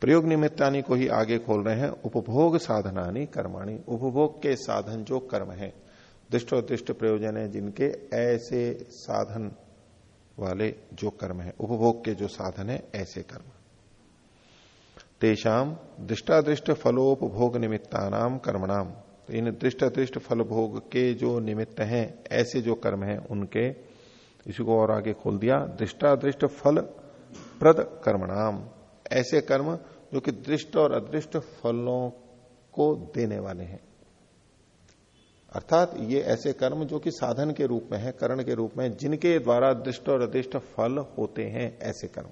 प्रयोग निमित्तानी को ही आगे खोल रहे हैं, उपभोग साधनानी, कर्माणी। उपभोग के साधन जो कर्म है, दृष्ट और दृष्ट प्रयोजन है जिनके, ऐसे साधन वाले जो कर्म है, उपभोग के जो साधन है, ऐसे कर्म। तेषाम दृष्टादृष्ट फलोपभोग निमित्तानाम कर्मणाम तो इन दृष्ट दृष्ट फल भोग के जो निमित्त हैं, ऐसे जो कर्म हैं, उनके इसी को और आगे खोल दिया, दृष्टादृष्ट फल प्रद कर्मणाम ऐसे कर्म जो कि दृष्ट और अदृष्ट फलों को देने वाले हैं। अर्थात ये ऐसे कर्म जो कि साधन के रूप में है, करण के रूप में जिनके द्वारा दृष्ट और अदृष्ट फल होते हैं, ऐसे कर्म।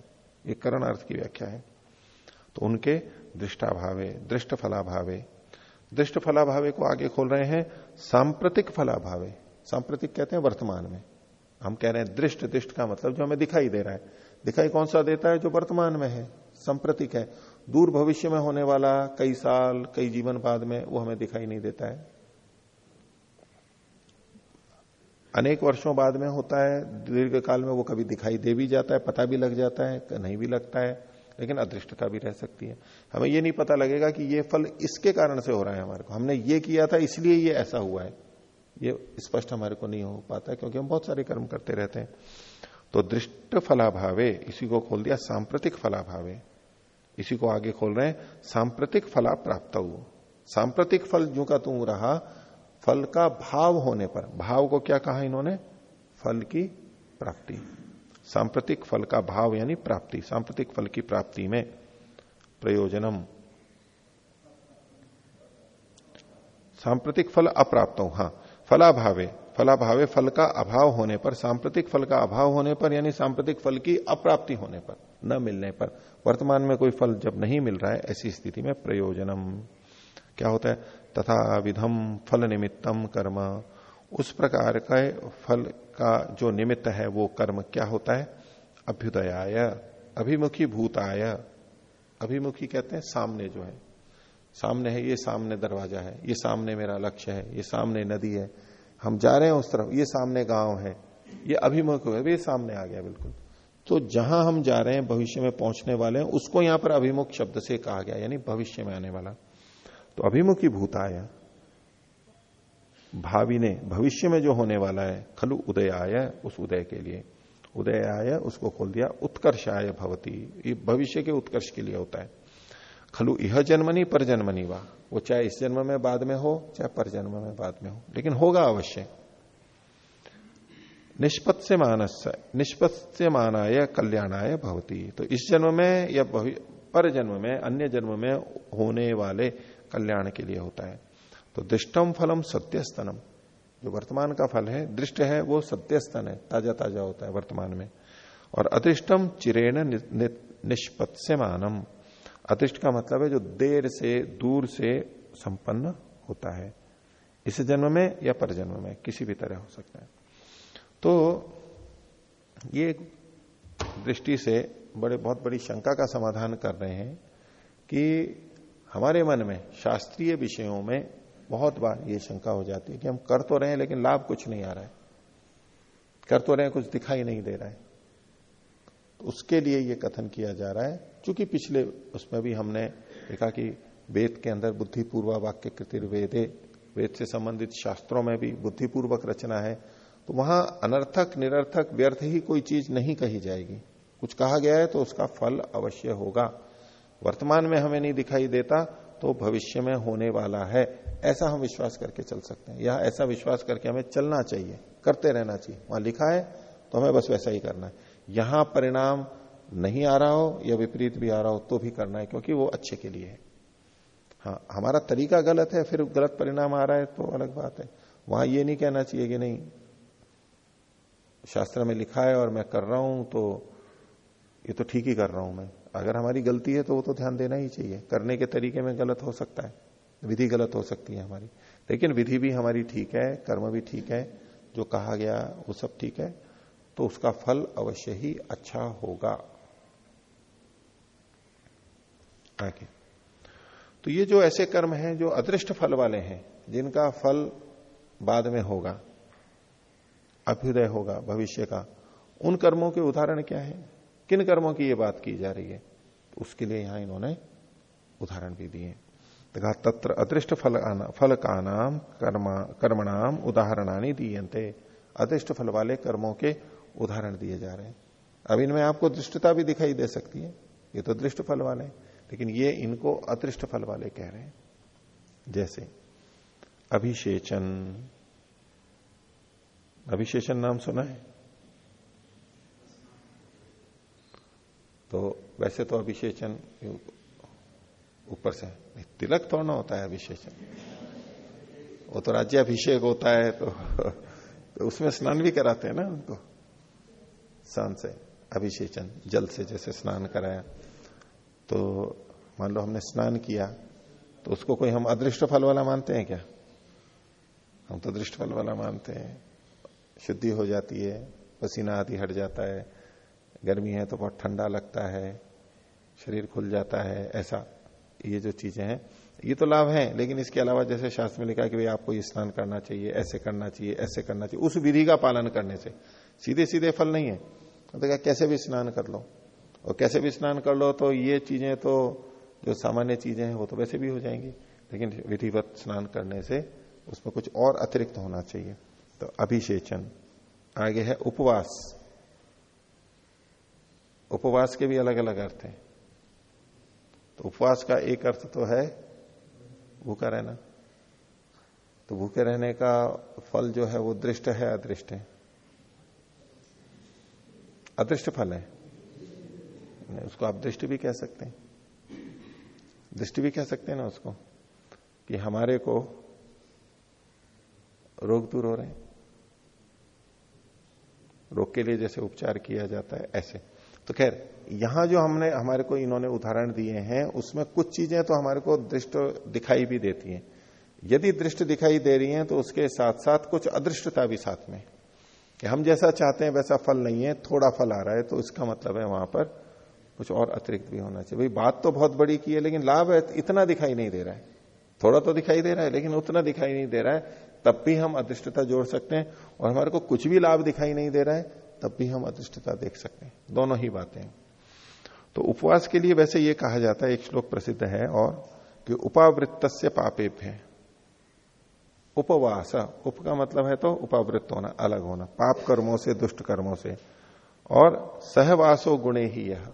ये करण अर्थ की व्याख्या है। तो उनके दृष्टाभावे, दृष्ट फलाभावे दृष्ट फलाभावे को आगे खोल रहे हैं, सांप्रतिक फलाभावे। सांप्रतिक कहते हैं वर्तमान में। हम कह रहे हैं दृष्ट दृष्ट का मतलब जो हमें दिखाई दे रहा है। दिखाई कौन सा देता है? जो वर्तमान में है। संप्रतिक है। दूर भविष्य में होने वाला कई साल, कई जीवन बाद में वो हमें दिखाई नहीं देता है। अनेक वर्षों बाद में होता है दीर्घ काल में वो कभी दिखाई दे भी जाता है, पता भी लग जाता है, नहीं भी लगता है, लेकिन अदृष्टता भी रह सकती है। हमें ये नहीं पता लगेगा कि ये फल इसके कारण से हो रहा है हमारे को। हमने ये किया था, इसलिए ये ऐसा हुआ है। ये स्पष्ट हमारे को नहीं हो पाता क्योंकि हम बहुत सारे कर्म करते रहते हैं। तो दृष्ट फलाभावे, इसी को खोल दिया, सांप्रतिक फलाभावे। इसी को आगे खोल रहे हैं, सांप्रतिक फला प्राप्त। हो सांप्रतिक फल जो का तू रहा फल का भाव होने पर, भाव को क्या कहा इन्होंने? फल की प्राप्ति। सांप्रतिक फल का भाव यानी प्राप्ति, सांप्रतिक फल की प्राप्ति में प्रयोजनम। सांप्रतिक फल अप्राप्त हो हाँ फलाभावे फलाभावे फल का अभाव होने पर, सांप्रतिक फल का अभाव होने पर यानी सांप्रतिक फल की अप्राप्ति होने पर, न मिलने पर, वर्तमान में कोई फल जब नहीं मिल रहा है, ऐसी स्थिति में प्रयोजनम। क्या होता है? तथा विधम फल निमित्तम कर्म। उस प्रकार का फल का जो निमित्त है, वो कर्म क्या होता है? अभ्युदयाय, अभिमुखी भूताय। अभिमुखी कहते हैं सामने जो है। सामने है, ये सामने दरवाज़ा है, ये सामने मेरा लक्ष्य है, ये सामने नदी है। हम जा रहे हैं उस तरफ़, ये सामने गाँव है, ये अभिमुख है, ये सामने आ गया बिल्कुल। तो जहाँ हम जा रहे हैं, भविष्य में पहुँचने वाले हैं, उसको यहाँ पर अभिमुख शब्द से कहा गया, यानी भविष्य में आने वाला। तो अभिमुखी भूताय भावी ने भविष्य में जो होने वाला है, खलु उदय आय उस उदय के लिए। उदय आय, उसको खोल दिया, उत्कर्ष आय भवती। ये भविष्य के उत्कर्ष के लिए होता है। खलु यह जन्मनी, पर जन्मनी वाह वो चाहे इस जन्म में बाद में हो, चाहे पर जन्म में बाद में हो। लेकिन होगा अवश्य। निष्पत्स्य मानस निष्पत्स्य मानाय कल्याणाय भवती। तो इस जन्म में या पर जन्म में, अन्य जन्म में होने वाले कल्याण के लिए होता है। तो दृष्टम फलम सत्यस्तनम जो वर्तमान का फल है, दृष्ट है, वो सत्यस्तन है ताज़ा ताज़ा होता है वर्तमान में। और अदृष्टम चिरेण निष्पत्स्य मानम अदृष्ट का मतलब है जो देर से, दूर से संपन्न होता है। इस जन्म में या पर जन्म में, किसी भी तरह हो सकता है। तो ये दृष्टि से बड़े, बहुत बड़ी शंका का समाधान कर रहे हैं कि हमारे मन में शास्त्रीय विषयों में बहुत बार ये शंका हो जाती है कि हम कर तो रहे हैं, लेकिन लाभ कुछ नहीं आ रहा है। कर तो रहे हैं, कुछ दिखाई नहीं दे रहा है। तो उसके लिए ये कथन किया जा रहा है, क्योंकि पिछले उसमें भी हमने देखा कि वेद के अंदर बुद्धिपूर्वा वाक्य कृतिर्वेदे, वेद से संबंधित शास्त्रों में भी बुद्धिपूर्वक रचना है। तो वहाँ अनर्थक, निरर्थक, व्यर्थ ही कोई चीज़ नहीं कही जाएगी। कुछ कहा गया है तो उसका फल अवश्य होगा। वर्तमान में हमें नहीं दिखाई देता तो भविष्य में होने वाला है। ऐसा हम विश्वास करके चल सकते हैं। या ऐसा विश्वास करके हमें चलना चाहिए, करते रहना चाहिए। वहाँ लिखा है तो हमें बस वैसा ही करना है। यहाँ परिणाम नहीं आ रहा हो, या विपरीत भी आ रहा हो तो भी करना है, क्योंकि वो अच्छे के लिए है। हाँ हमारा तरीका गलत है, फिर गलत परिणाम आ रहा है तो अलग बात है। वहाँ ये नहीं कहना चाहिए कि नहीं, शास्त्र में लिखा है और मैं कर रहा हूँ तो ये तो ठीक ही कर रहा हूँ मैं। अगर हमारी गलती है तो वो तो ध्यान देना ही चाहिए। करने के तरीके में गलत हो सकता है। विधि गलत हो सकती है हमारी। लेकिन विधि भी हमारी ठीक है, कर्म भी ठीक है, जो कहा गया वो सब ठीक है तो उसका फल अवश्य ही अच्छा होगा। आगे। तो ये जो ऐसे कर्म हैं, जो अदृष्ट फल वाले हैं, जिनका फल बाद में होगा, अभ्युदय होगा, भविष्य का, उन कर्मों के उदाहरण क्या है? किन कर्मों की ये बात की जा रही है? तो उसके लिए यहाँ इन्होंने उदाहरण भी दिए। कहा, तत्र अदृष्ट फल फल का नाम कर्मा, कर्मणाम उदाहरणानी दीयते अदृष्ट फल वाले कर्मों के उदाहरण दिए जा रहे हैं। अब इनमें आपको दृष्टता भी दिखाई दे सकती है। ये तो दृष्ट फल वाले लेकिन ये इनको अदृष्ट फल वाले कह रहे हैं। जैसे, अभिषेचन। अभिषेचन नाम सुना है? तो वैसे तो अभिषेचन ऊपर से तिलक थोड़ा ना होता है अभिषेचन। वो तो राज्य अभिषेक होता है तो, तो उसमें स्नान भी कराते हैं ना उनको। सान से अभिषेचन जल से जैसे स्नान कराया। तो मान लो हमने स्नान किया तो उसको कोई हम अदृष्ट फल वाला मानते हैं क्या? हम तो दृष्ट फल वाला मानते हैं। शुद्धि हो जाती है पसीना आदि हट जाता है। गर्मी है तो बहुत ठंडा लगता है, शरीर खुल जाता है, ऐसा ये जो चीज़ें हैं, ये तो लाभ है, लेकिन इसके अलावा जैसे शास्त्र में लिखा है कि भाई आपको स्नान करना चाहिए, ऐसे करना चाहिए, ऐसे करना चाहिए, उस विधि का पालन करने से सीधे सीधे फल नहीं है। तो कैसे भी स्नान कर लो, और कैसे भी स्नान कर लो तो ये चीज़ें तो जो सामान्य चीज़ें हैं, वो तो वैसे भी हो जाएँगी, लेकिन विधिवत स्नान करने से उसमें कुछ और अतिरिक्त होना चाहिए। तो अभिषेचन, आगे है उपवास। उपवास के भी अलग अलग अर्थ हैं। तो उपवास का एक अर्थ तो है भूखा रहना। तो भूखे रहने का फल जो है वो दृष्ट है, अदृष्ट है? अदृष्ट फल है। उसको आप दृष्टि भी कह सकते हैं। दृष्टि भी कह सकते हैं ना उसको कि हमारे को रोग दूर हो रहे हैं। रोग के लिए जैसे उपचार किया जाता है, ऐसे। तो खैर, यहाँ जो हमने, हमारे को इन्होंने उदाहरण दिए हैं, उसमें कुछ चीज़ें तो हमारे को दृष्ट दिखाई भी देती हैं। यदि दृष्ट दिखाई दे रही हैं तो उसके साथ साथ कुछ अदृष्टता भी साथ में। कि हम जैसा चाहते हैं, वैसा फल नहीं है, थोड़ा फल आ रहा है तो इसका मतलब है वहाँ पर कुछ और अतिरिक्त भी होना चाहिए। भाई, बात तो बहुत बड़ी की है, लेकिन लाभ इतना दिखाई नहीं दे रहा है। थोड़ा तो दिखाई दे रहा है, लेकिन उतना दिखाई नहीं दे रहा है। तब भी हम अदृष्टता जोड़ सकते हैं, और हमारे को कुछ भी लाभ दिखाई नहीं दे रहा है तब भी हम अदृष्टता देख सकते हैं। दोनों ही बातें तो उपवास के लिए वैसे ये कहा जाता है, एक श्लोक प्रसिद्ध है और कि उपावृत्त पापे है उपवास, उप का मतलब है तो उपावृत्त होना, अलग होना, पाप कर्मों से, दुष्ट कर्मों से। और सहवासो गुणे ही यह।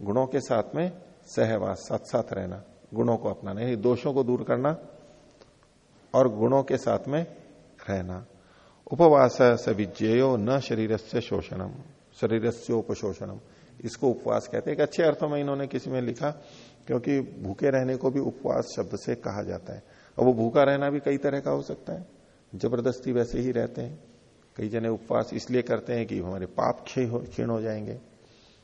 गुणों के साथ में सहवास साथ साथ रहना, गुणों को अपनाना दोषों को दूर करना और गुणों के साथ में रहना। उपवास सविज्ञेयो न शरीर से शोषणम शरीर से उपशोषणम इसको उपवास कहते हैं। एक अच्छे अर्थों में इन्होंने किसी में लिखा, क्योंकि भूखे रहने को भी उपवास शब्द से कहा जाता है। और वो भूखा रहना भी कई तरह का हो सकता है। ज़बरदस्ती वैसे ही रहते हैं। कई जने उपवास इसलिए करते हैं कि हमारे पाप क्षीण हो जाएँगे।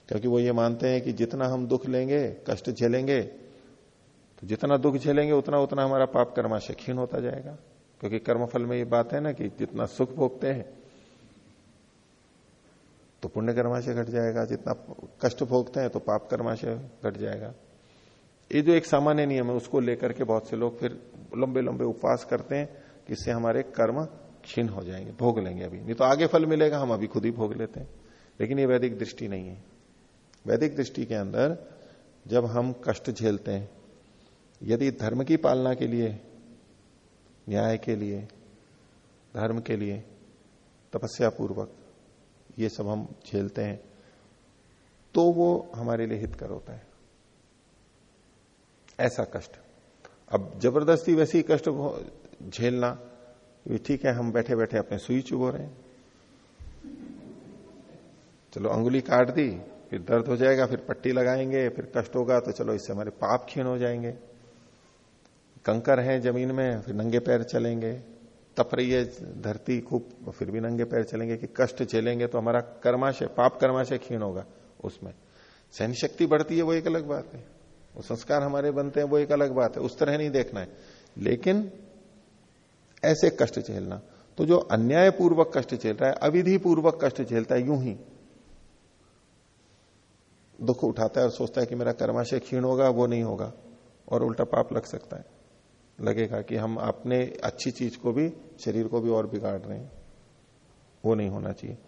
क्योंकि वो ये मानते हैं कि जितना हम दुख लेंगे, कष्ट झेलेंगे तो जितना दुख झेलेंगे उतना उतना हमारा पाप कर्माशय क्षीण होता जाएगा। क्योंकि कर्मफल में ये बात है ना कि जितना सुख भोगते हैं तो पुण्य कर्माशय घट जाएगा। जितना कष्ट भोगते हैं तो पाप कर्माशय घट जाएगा। ये जो एक सामान्य नियम है, उसको लेकर के बहुत से लोग फिर लंबे लंबे उपवास करते हैं कि इससे हमारे कर्म क्षीण हो जाएँगे, भोग लेंगे अभी। नहीं तो आगे फल मिलेगा, हम अभी खुद ही भोग लेते हैं। लेकिन ये वैदिक दृष्टि नहीं है। वैदिक दृष्टि के अंदर जब हम कष्ट झेलते हैं, यदि धर्म की पालना के लिए न्याय के लिए, धर्म के लिए तपस्या पूर्वक ये सब हम झेलते हैं तो वो हमारे लिए हितकर होता है। ऐसा कष्ट। अब ज़बरदस्ती वैसे ही कष्ट को झेलना ठीक है, हम बैठे बैठे अपने सुई चुबो रहे हैं। चलो अंगुली काट दी, फिर दर्द हो जाएगा, फिर पट्टी लगाएँगे, फिर कष्ट होगा तो चलो इससे हमारे पाप क्षीण हो जाएँगे। कंकर है ज़मीन में, फिर नंगे पैर चलेंगे। तप रही है, धरती खूब, फिर भी नंगे पैर चलेंगे कि कष्ट झेलेंगे तो हमारा कर्माशय, पाप कर्माशय क्षीण होगा उसमें। सहन शक्ति बढ़ती है, वो एक अलग बात है। वो संस्कार हमारे बनते हैं, वो एक अलग बात है। उस तरह नहीं देखना है। लेकिन ऐसे कष्ट झेलना तो जो अन्याय पूर्वक कष्ट झेल रहा है अविधि पूर्वक कष्ट झेलता है, यूँ ही। दुख उठाता है और सोचता है कि मेरा कर्माशय क्षीण होगा, वो नहीं होगा, और उल्टा पाप लग सकता है। लगेगा कि हम अपने अच्छी चीज़ को भी, शरीर को भी और बिगाड़ रहे हैं। वो नहीं होना चाहिए।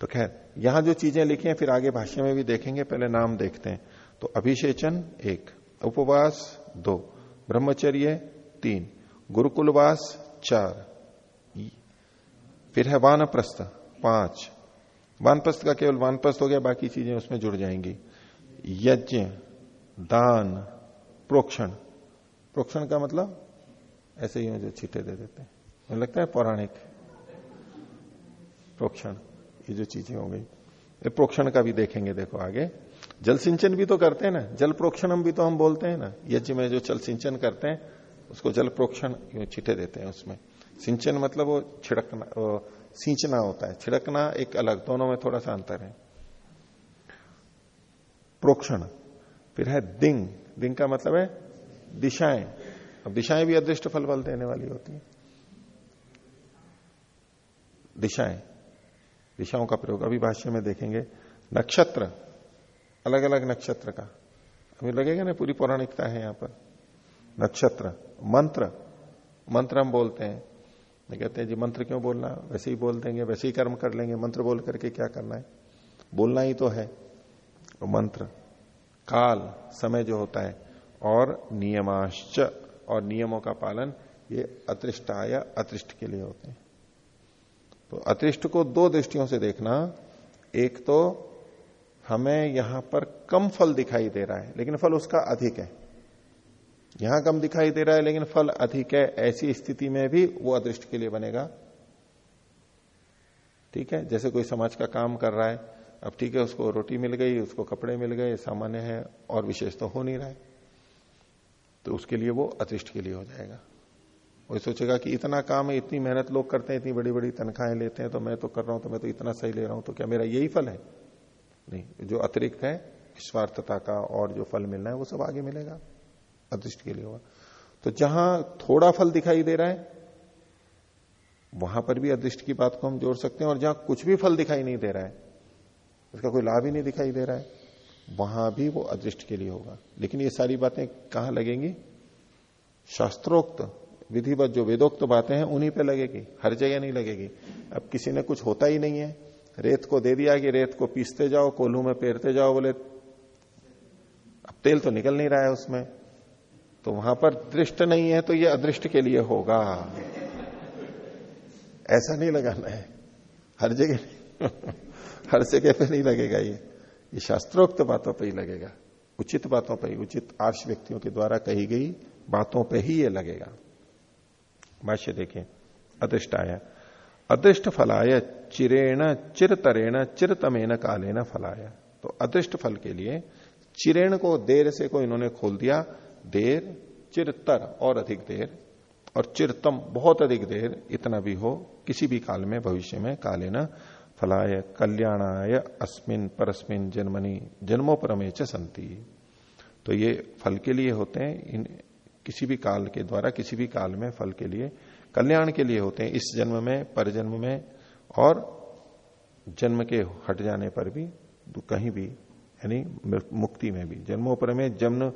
तो खैर, यहाँ जो चीज़ें लिखी हैं, फिर आगे भाष्य में भी देखेंगे, पहले नाम देखते हैं। तो अभिषेचन एक, उपवास दो, ब्रह्मचर्य तीन, गुरुकुलवास चार फिर है वानप्रस्थ पाँच। वानप्रस्थ का केवल वानप्रस्थ हो गया, बाकी चीज़ें उसमें जुड़ जाएँगी। यज्ञ, दान, प्रोक्षण प्रोक्षण का मतलब? ऐसे ही जो छीटे दे देते हैं। लगता है पौराणिक प्रोक्षण, ये जो चीज़ें हो गई ये प्रोक्षण का भी देखेंगे, देखो आगे। जल सिंचन भी तो करते हैं ना। जल प्रोक्षणम भी तो हम बोलते हैं ना। यज्ञ में जो जल सिंचन करते हैं, उसको जल प्रोक्षण छिटे देते हैं उसमें। सिंचन मतलब वो छिड़कना, वो सींचना होता है। छिड़कना एक अलग, दोनों में थोड़ा सा अंतर है। प्रोक्षण, फिर है दिंग। दिंग का मतलब है दिशाएँ। अब दिशाएँ भी अदृष्ट फल बल देने वाली होती है। दिशाएँ। दिशाओं का प्रयोग। अभी भाष्य में देखेंगे। नक्षत्र। अलग अलग नक्षत्र का। अभी लगेगा ना, पूरी पौराणिकता है यहाँ पर। नक्षत्र। मंत्र। मंत्र हम बोलते हैं। कहते हैं, जी, मंत्र क्यों बोलना? वैसे ही बोल देंगे, वैसे ही कर्म कर लेंगे। मंत्र बोल करके क्या करना है? बोलना ही तो है। वो मंत्र। काल। समय जो होता है। और नियमाश्च, और नियमों का पालन ये अतृष्टाया, अतृष्ट के लिए होते हैं। तो अतृष्ट को दो दृष्टियों से देखना, एक तो हमें यहाँ पर कम फल दिखाई दे रहा है, लेकिन फल उसका अधिक है। यहाँ कम दिखाई दे रहा है, लेकिन फल अधिक है, ऐसी स्थिति में भी वो अदृष्ट के लिए बनेगा। ठीक है, जैसे कोई समाज का काम कर रहा है, अब ठीक है, उसको रोटी मिल गई, उसको कपड़े मिल गए, सामान्य है, और विशेष तो हो नहीं रहा है। तो उसके लिए वो अतिष्ट के लिए हो जाएगा। वो सोचेगा कि इतना काम है, इतनी मेहनत लोग करते हैं, इतनी बड़ी बड़ी तनख्वाहें लेते हैं तो मैं तो कर रहा हूँ तो मैं तो इतना सही ले रहा हूँ तो क्या मेरा यही फल है? नहीं, जो अतिरिक्त है, स्वार्थता का और जो फल मिलना है, वो सब आगे मिलेगा। अदृष्ट के लिए होगा। तो जहाँ थोड़ा फल दिखाई दे रहा है, वहाँ पर भी अदृष्ट की बात को हम जोड़ सकते हैं, और जहाँ कुछ भी फल दिखाई नहीं दे रहा है, उसका कोई लाभ ही नहीं दिखाई दे रहा है। वहाँ भी वो अदृष्ट के लिए होगा। लेकिन ये सारी बातें कहाँ लगेंगी? शास्त्रोक्त विधिवत जो वेदोक्त बातें हैं, उन्हीं पे लगेगी। हर जगह नहीं लगेगी। अब किसी ने कुछ होता ही नहीं है। रेत को दे दिया कि रेत को पीसते जाओ, कोल्हू में पेरते जाओ, बोले, अब तेल तो निकल नहीं रहा है उसमें। तो वहाँ पर दृष्ट नहीं है तो ये अदृष्ट के लिए होगा। ऐसा नहीं लगाना है। हर जगह हर जगह पे नहीं लगेगा ये। ये शास्त्रोक्त बातों पर ही लगेगा। उचित बातों पर ही, उचित आर्ष व्यक्तियों के द्वारा कही गई बातों पर ही ये लगेगा। भाष्य देखें अदृष्ट आया अदृष्ट फलाय चिरेण चिरतरेण चिरतमेन कालेन फलाय। तो अदृष्ट फल के लिए चिरेण को देर से को इन्होंने खोल दिया, देर, चिरतर और अधिक देर, और चिरतम बहुत अधिक देर इतना भी हो, किसी भी काल में, भविष्य में काले न फलाय कल्याणाय अस्मिन परस्मिन जन्मनी जन्मोपरमे च तो ये फल के लिए होते हैं, इन किसी भी काल के द्वारा, किसी भी काल में फल के लिए, कल्याण के लिए होते हैं, इस जन्म में पर जन्म में, और जन्म के हट जाने पर भी, कहीं भी, यानी मुक्ति में भी जन्मोपर में जन्म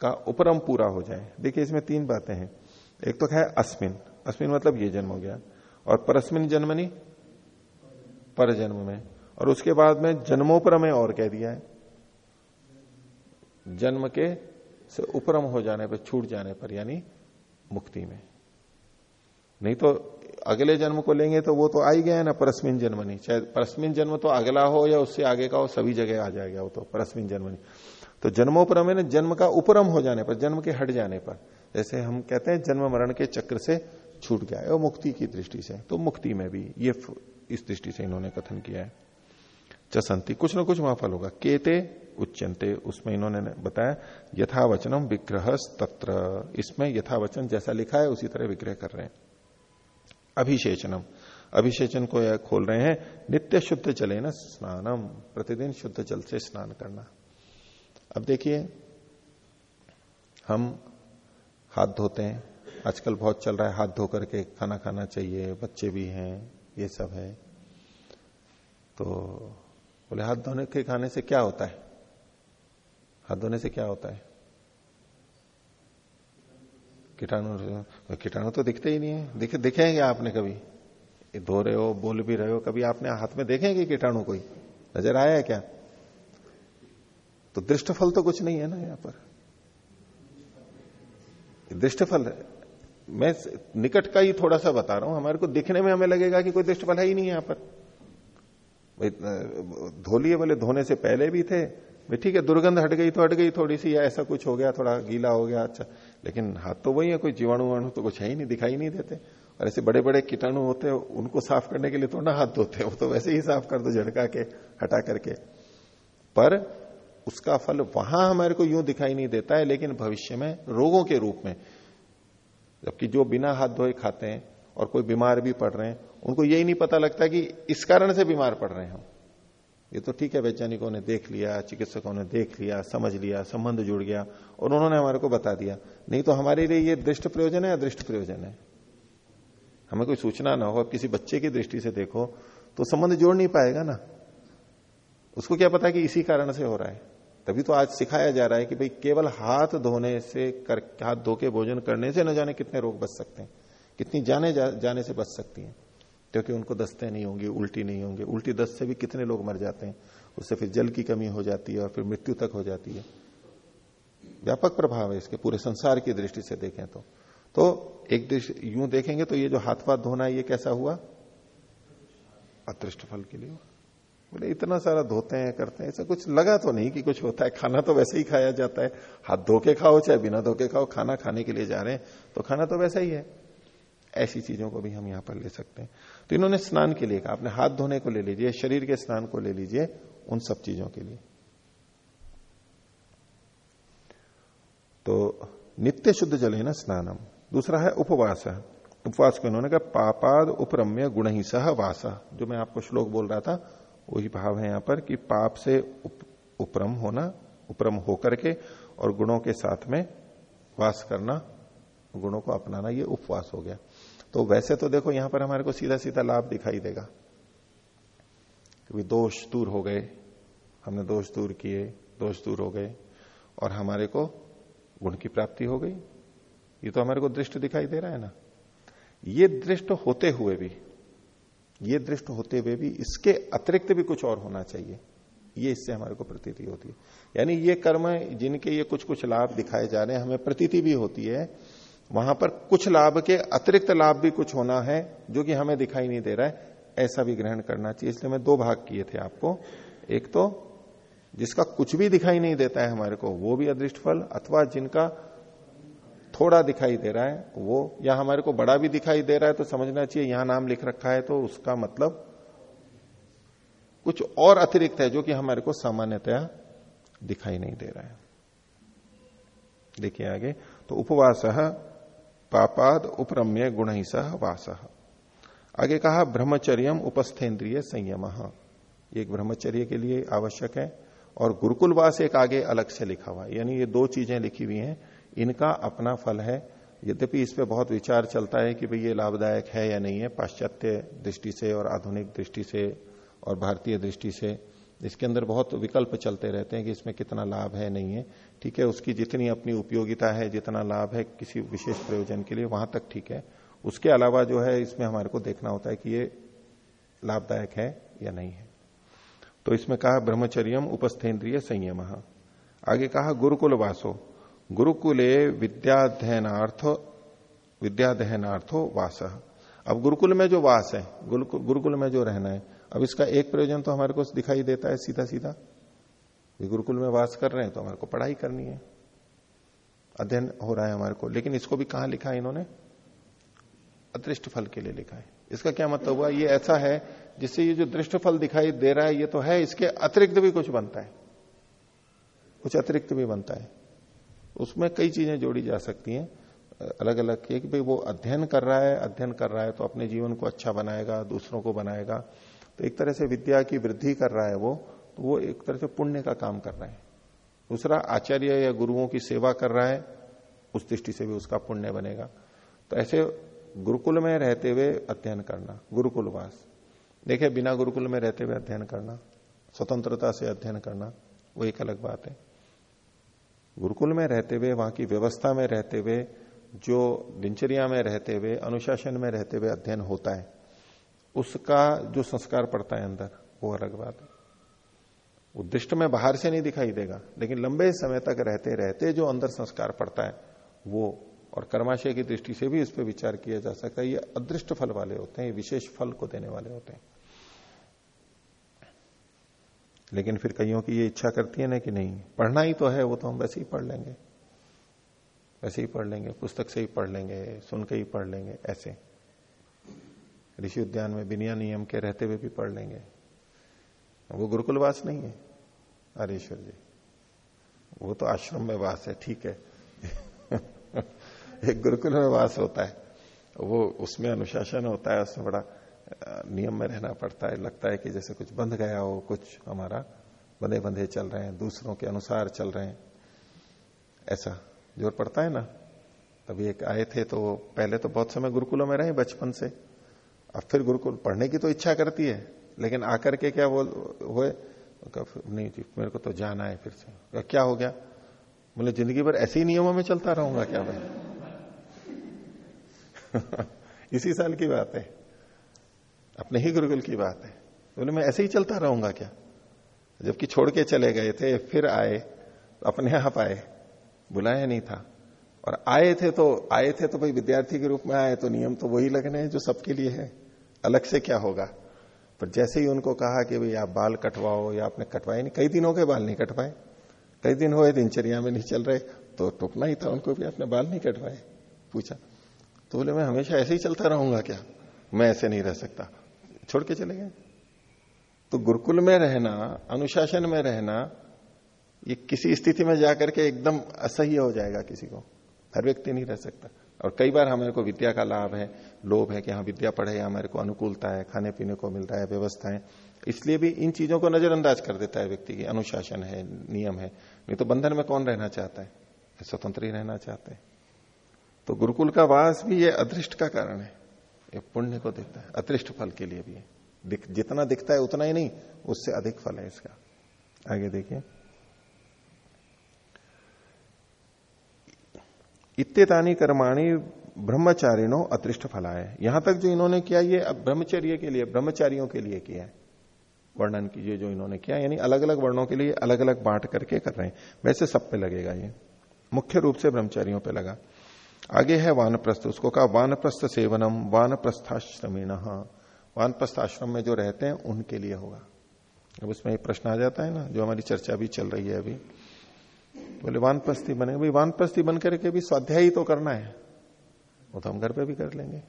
का उपरम पूरा हो जाए। देखिए, इसमें तीन बातें हैं। एक तो है अस्मिन। अस्मिन मतलब ये जन्म हो गया। और परस्मिन जन्मनी पर जन्म में। और उसके बाद में जन्मोपर में और कह दिया है। जन्म के से उपरम हो जाने पर, छूट जाने पर, यानी मुक्ति में। नहीं तो अगले जन्म को लेंगे तो वो तो आ ही गया है ना, परस्मिन जन्म नहीं। चाहे परस्मिन जन्म तो अगला हो या उससे आगे का हो, सभी जगह आ जाएगा वो तो परस्मिन जन्म नहीं। तो जन्मोपरम है ना जन्म का उपरम हो जाने पर, जन्म के हट जाने पर, जैसे हम कहते हैं जन्म मरण के चक्र से छूट गया है, वो मुक्ति की दृष्टि से तो मुक्ति में भी ये इस दृष्टि से इन्होंने कथन किया है। चसंती, कुछ ना कुछ वहाँ फल होगा। केते उच्चनते उसमें इन्होंने बताया, यथावचनम विग्रह तत्र इसमें यथावचन जैसा लिखा है, उसी तरह विग्रह कर रहे हैं। अभिषेचनम, अभिषेचन को यह खोल रहे हैं, नित्य शुद्ध जले न स्नानम, प्रतिदिन शुद्ध जल से स्नान करना। अब देखिए, हम हाथ धोते हैं, आजकल बहुत चल रहा है, हाथ धो करके खाना खाना चाहिए, बच्चे भी हैं ये सब है। तो बोले, हाथ धोने के खाने से क्या होता है? हाथ धोने से क्या होता है? कीटाणु कीटाणु तो दिखते ही नहीं है। दिखे दिखे क्या आपने कभी? धो रहे हो, बोल भी रहे हो, कभी आपने हाथ में देखे कि कीटाणु कोई? नज़र आया है क्या? तो दृष्टफल तो कुछ नहीं है ना यहाँ पर। दृष्टफल मैं निकट का ही थोड़ा सा बता रहा हूँ, हमारे को दिखने में हमें लगेगा कि कोई दृष्टफल है ही नहीं यहाँ पर। धो लिए बोले धोने से पहले भी थे, भाई, ठीक है, दुर्गंध हट गई तो हट गई थोड़ी सी या ऐसा कुछ हो गया, थोड़ा गीला हो गया अच्छा लेकिन हाथ तो वही है, कोई जीवाणु वाणु तो कुछ है ही नहीं, दिखाई नहीं देते। और ऐसे बड़े बड़े कीटाणु होते हैं, उनको साफ़ करने के लिए थोड़ा हाथ धोते हैं, वो तो वैसे ही साफ़ कर दो झड़का के, हटा करके। पर उसका फल वहाँ हमारे को यूँ दिखाई नहीं देता है, लेकिन भविष्य में, रोगों के रूप में जबकि जो बिना हाथ धोए खाते हैं और कोई बीमार भी पड़ रहे हैं, उनको यही नहीं पता लगता कि इस कारण से बीमार पड़ रहे हैं हम। ये तो ठीक है, वैज्ञानिकों ने देख लिया, चिकित्सकों ने देख लिया, समझ लिया, संबंध जुड़ गया, और उन्होंने हमारे को बता दिया। नहीं तो हमारे लिए ये दृष्ट प्रयोजन है या दृष्ट प्रयोजन है? हमें कोई सूचना ना हो, अब किसी बच्चे की दृष्टि से देखो तो संबंध जोड़ नहीं पाएगा ना? उसको क्या पता कि इसी कारण से हो रहा है? तभी तो आज सिखाया जा रहा है कि भाई केवल हाथ धोने से कर हाथ धो के भोजन करने से न जाने कितने रोग बच सकते हैं। कितनी जाने जा, जाने से बच सकती हैं। क्योंकि उनको दस्ते नहीं होंगी उल्टी नहीं होंगे। उल्टी दस्त से भी कितने लोग मर जाते हैं। उससे फिर जल की कमी हो जाती है और फिर मृत्यु तक हो जाती है। व्यापक प्रभाव है इसके पूरे संसार की दृष्टि से देखें तो। तो एक यूँ देखेंगे तो ये जो हाथ पाथ धोना है ये कैसा हुआ? अदृष्ट फल के लिए बोले, इतना सारा धोते हैं, करते हैं। ऐसा कुछ लगा तो नहीं कि कुछ होता है। खाना तो वैसे ही खाया जाता है। हाथ धो के खाओ, चाहे बिना धो के खाओ, खाना खाने के लिए जा रहे हैं तो खाना तो वैसा ही है। ऐसी चीज़ों को भी हम यहाँ पर ले सकते हैं। तो इन्होंने स्नान के लिए कहा आपने हाथ धोने को ले लीजिए, शरीर के स्नान को ले लीजिए, उन सब चीज़ों के लिए। तो नित्य शुद्ध जल है ना स्नानम। दूसरा है उपवास। है उपवास को इन्होंने कहा, पापाद उपरम्य गुण ही सह वासा। जो मैं आपको श्लोक बोल रहा था वही भाव है यहाँ पर कि पाप से उप, उपरम होना उपरम होकर के और गुणों के साथ में वास करना गुणों को अपनाना ये उपवास हो गया। तो वैसे तो देखो यहाँ पर हमारे को सीधा सीधा लाभ दिखाई देगा। कि दोष दूर हो गए हमने दोष दूर किए दोष दूर हो गए और हमारे को गुण की प्राप्ति हो गई। ये तो हमारे को दृष्ट दिखाई दे रहा है ना। ये दृष्ट होते हुए भी ये दृष्ट होते हुए भी इसके अतिरिक्त भी कुछ और होना चाहिए। ये इससे हमारे को प्रतीति होती है। यानी ये कर्म जिनके ये कुछ कुछ लाभ दिखाए जा रहे हैं, हमें प्रतीति भी होती है। वहाँ पर कुछ लाभ के अतिरिक्त लाभ भी कुछ होना है, जो कि हमें दिखाई नहीं दे रहा है। ऐसा भी ग्रहण करना चाहिए। इसलिए मैं दो भाग किए थे आपको। एक तो जिसका कुछ भी दिखाई नहीं देता है हमारे को, वो भी अदृष्ट फल, अथवा जिनका थोड़ा दिखाई दे रहा है, वो, या हमारे को बड़ा भी दिखाई दे रहा है तो समझना चाहिए यहाँ नाम लिख रखा है तो उसका मतलब कुछ और अतिरिक्त है जो कि हमारे को सामान्यतया दिखाई नहीं दे रहा है। देखिए आगे तो उपवास पापाद उपरम्य गुण ही सह वास। आगे कहा, ब्रह्मचर्यम उपस्थेन्द्रिय संयम। एक ब्रह्मचर्य के लिए आवश्यक है, और गुरुकुलवास एक आगे अलग से लिखा हुआ यानी ये दो चीज़ें लिखी हुई हैं इनका अपना फल है। यद्यपि इस पर बहुत विचार चलता है कि भाई ये लाभदायक है या नहीं है, पाश्चात्य दृष्टि से और आधुनिक दृष्टि से और भारतीय दृष्टि से इसके अंदर बहुत विकल्प चलते रहते हैं कि इसमें कितना लाभ है, नहीं है। ठीक है, उसकी जितनी अपनी उपयोगिता है, जितना लाभ है किसी विशेष प्रयोजन के लिए, वहाँ तक ठीक है। उसके अलावा जो है, इसमें हमारे को देखना होता है कि ये लाभदायक है या नहीं है। तो इसमें कहा, ब्रह्मचर्यम उपस्थेन्द्रिय संयम। आगे कहा गुरुकुल वासो गुरुकुले विद्याध्ययनार्थ विद्याध्ययनार्थो वास। अब गुरुकुल में जो वास है गुरुकुल में जो रहना है, अब इसका एक प्रयोजन तो हमारे को दिखाई देता है सीधा सीधा गुरुकुल में वास कर रहे हैं तो हमारे को पढ़ाई करनी है। अध्ययन हो रहा है हमारे को, लेकिन इसको भी कहा लिखा है इन्होंने? अदृष्ट फल के लिए लिखा है। इसका क्या मतलब हुआ? ये ऐसा है जिससे ये जो दृष्ट फल दिखाई दे रहा है, ये तो है, इसके अतिरिक्त भी कुछ बनता है। कुछ अतिरिक्त भी बनता है। उसमें कई चीज़ें जोड़ी जा सकती हैं। अलग अलग कि भाई वो अध्ययन कर रहा है, अध्ययन कर रहा है तो अपने जीवन को अच्छा बनाएगा, दूसरों को बनाएगा। तो एक तरह से विद्या की वृद्धि कर रहा है वो तो वो एक तरह से पुण्य का काम कर रहा है। दूसरा, आचार्य या गुरुओं की सेवा कर रहा है, उस दृष्टि से भी उसका पुण्य बनेगा। तो ऐसे गुरुकुल में रहते हुए अध्ययन करना, गुरुकुलवास। देखिए, बिना गुरुकुल में रहते हुए अध्ययन करना, स्वतंत्रता से अध्ययन करना, वो एक अलग बात है। गुरुकुल में रहते हुए, वहाँ की व्यवस्था में रहते हुए, जो दिनचर्या में रहते हुए, अनुशासन में रहते हुए अध्ययन होता है, उसका जो संस्कार पड़ता है अंदर, वो अलग बात है। उद्दिष्ट में बाहर से नहीं दिखाई देगा, लेकिन लंबे समय तक रहते रहते जो अंदर संस्कार पड़ता है, वो और कर्माशय की दृष्टि से भी इस पर विचार किया जा सकता है। ये अदृष्ट फल वाले होते हैं विशेष फल को देने वाले होते हैं। लेकिन फिर कईयों की ये इच्छा करती है ना कि नहीं, पढ़ना ही तो है, वो तो हम वैसे ही पढ़ लेंगे। वैसे ही पढ़ लेंगे, पुस्तक से ही पढ़ लेंगे, सुन के ही पढ़ लेंगे, ऐसे। ऋषि उद्यान में बिनिया नियम के रहते हुए भी पढ़ लेंगे। वो गुरुकुलवास नहीं है हरेश्वर जी। वो तो आश्रम में वास है, ठीक है। एक गुरुकुल में वास होता है। वो उसमें अनुशासन होता है, उसमें बड़ा नियम में रहना पड़ता है, लगता है कि जैसे कुछ बंध गया हो, कुछ हमारा बंधे बंधे चल रहे हैं, दूसरों के अनुसार चल रहे हैं। ऐसा ज़ोर पड़ता है ना? तभी एक आए थे तो पहले तो बहुत समय गुरुकुलों में रहे बचपन से। अब फिर गुरुकुल पढ़ने की तो इच्छा करती है, लेकिन आकर के क्या वो हुए? नहीं जी, मेरे को तो जाना है फिर से। क्या हो गया? बोले, ज़िंदगी भर ऐसे ही नियमों में चलता रहूँगा क्या भाई इसी साल की बात है। अपने ही गुरुकुल की बात है। बोले, मैं ऐसे ही चलता रहूँगा क्या? जबकि छोड़ के चले गए थे, फिर आए, अपने आप आए, बुलाया नहीं था। और आए थे तो आए थे तो भाई विद्यार्थी के रूप में आए तो नियम तो वही लगने हैं जो सबके लिए है। अलग से क्या होगा? पर जैसे ही उनको कहा कि भाई आप बाल कटवाओ या आपने कटवाए नहीं, कई दिनों के बाल नहीं कटवाए, कई दिन हुए दिनचर्या में नहीं चल रहे तो टोकना ही था उनको भी आपने बाल नहीं कटवाए। पूछा तो बोले, मैं हमेशा ऐसे ही चलता रहूँगा क्या? मैं ऐसे नहीं रह सकता। छोड़ के चले गए। तो गुरुकुल में रहना, अनुशासन में रहना, ये किसी स्थिति में जाकर के एकदम असह्य हो जाएगा किसी को। हर व्यक्ति नहीं रह सकता। और कई बार हमारे को विद्या का लाभ है, लोभ है कि हाँ विद्या पढ़े हमारे को अनुकूलता है खाने पीने को मिल रहा है व्यवस्था है इसलिए भी इन चीज़ों को नजरअंदाज कर देता है व्यक्ति की अनुशासन है, नियम है। नहीं तो बंधन में कौन रहना चाहता है? स्वतंत्र ही रहना चाहते हैं। तो गुरुकुल का वास भी ये अदृष्ट का कारण है। ये पुण्य को देता है अदृष्ट फल के लिए भी दिख, जितना दिखता है उतना ही नहीं उससे अधिक फल है इसका। आगे देखिए। इत्यतानी कर्माणी ब्रह्मचारिणो अतृष्ट फला है यहाँ तक जो इन्होंने किया ये ब्रह्मचर्य के लिए ब्रह्मचारियों के लिए किया है। वर्णन कीजिए जो इन्होंने किया यानी अलग अलग वर्णों के लिए अलग अलग बांट करके कर रहे हैं। वैसे सब पे लगेगा ये। मुख्य रूप से ब्रह्मचारियों पे लगा। आगे है वानप्रस्थ। उसको कहा वानप्रस्थ सेवनम वानप्रस्थाश्रमीण। वानप्रस्थ आश्रम में जो रहते हैं उनके लिए होगा। अब उसमें एक प्रश्न आ जाता है ना जो हमारी चर्चा भी चल रही है अभी। बोले वानप्रस्थी बने भाई वानप्रस्थी बन करके भी स्वाध्याय तो करना है। वो तो हम घर पे भी कर लेंगे।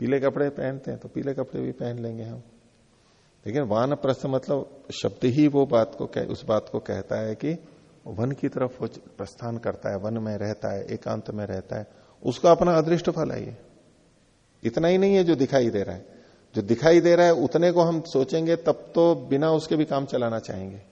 पीले कपड़े पहनते हैं तो पीले कपड़े भी पहन लेंगे हम। लेकिन वान प्रस्थ मतलब शब्द ही वो बात को कह, उस बात को कहता है कि वन की तरफ़ प्रस्थान करता है, वन में रहता है, एकांत में रहता है, उसका अपना अदृष्ट फल है ये। इतना ही नहीं है जो दिखाई दे रहा है। जो दिखाई दे रहा है, उतने को हम सोचेंगे, तब तो बिना उसके भी काम चलाना चाहेंगे।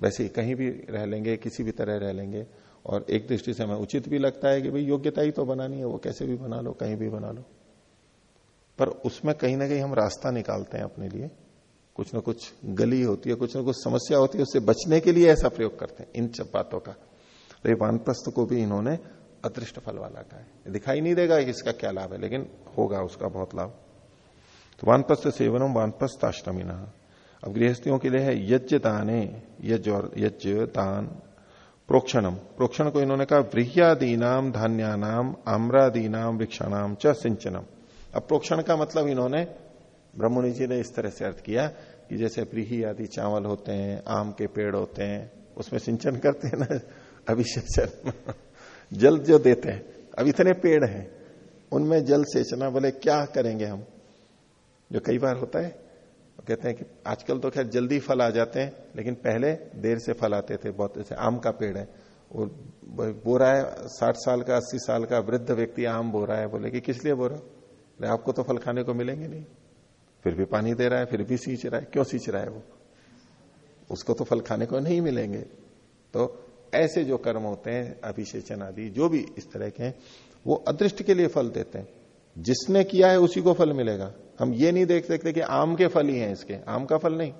वैसे कहीं भी रह लेंगे, किसी भी तरह रह लेंगे, और एक दृष्टि से हमें उचित भी लगता है कि भाई योग्यता ही तो बनानी है, वो कैसे भी बना लो, कहीं भी बना लो। पर उसमें कहीं ना कहीं हम रास्ता निकालते हैं अपने लिए। कुछ ना कुछ गली होती है, कुछ ना कुछ समस्या होती है उससे बचने के लिए ऐसा प्रयोग करते हैं, इन सब बातों का। तो ये वानप्रस्थ को भी इन्होंने अदृष्ट फल वाला कहा है। दिखाई नहीं देगा कि इसका क्या लाभ है, लेकिन होगा उसका बहुत लाभ। तो वानप्रस्थ सेवनम वानप्रस्थ आश्रमी अब गृहस्थियों के लिए है, यज्ञ दाने, यज्ञ और यज्ञ दान, प्रोक्षणम। प्रोक्षण को इन्होंने कहा व्रीह्यादीनाम धान्यानाम आम्रादीनाम वृक्षाणाम च सिंचनम। अब प्रोक्षण का मतलब इन्होंने ब्रह्मणि जी ने इस तरह से अर्थ किया कि जैसे प्रीही आदि चावल होते हैं, आम के पेड़ होते हैं, उसमें सिंचन करते हैं ना अभिषेचन जल जो देते हैं, अब इतने पेड़ हैं, उनमें जल सेचना बोले, क्या करेंगे हम? जो कई बार होता है कहते हैं कि आजकल तो खैर जल्दी फल आ जाते हैं, लेकिन पहले देर से फल आते थे बहुत, जैसे आम का पेड़ है, वो बो रहा है, साठ साल का, अस्सी साल का वृद्ध व्यक्ति आम बो रहा है, बोले कि किस लिए बो रहा आपको तो फल खाने को मिलेंगे नहीं। फिर भी पानी दे रहा है, फिर भी सींच रहा है। क्यों सींच रहा है वो? उसको तो फल खाने को नहीं मिलेंगे। तो ऐसे जो कर्म होते हैं, अभिषेचन आदि, जो भी इस तरह के हैं, वो अदृष्ट के लिए फल देते हैं। जिसने किया है, उसी को फल मिलेगा। हम ये नहीं देख सकते कि आम के फल ही हैं इसके। आम का फल नहीं।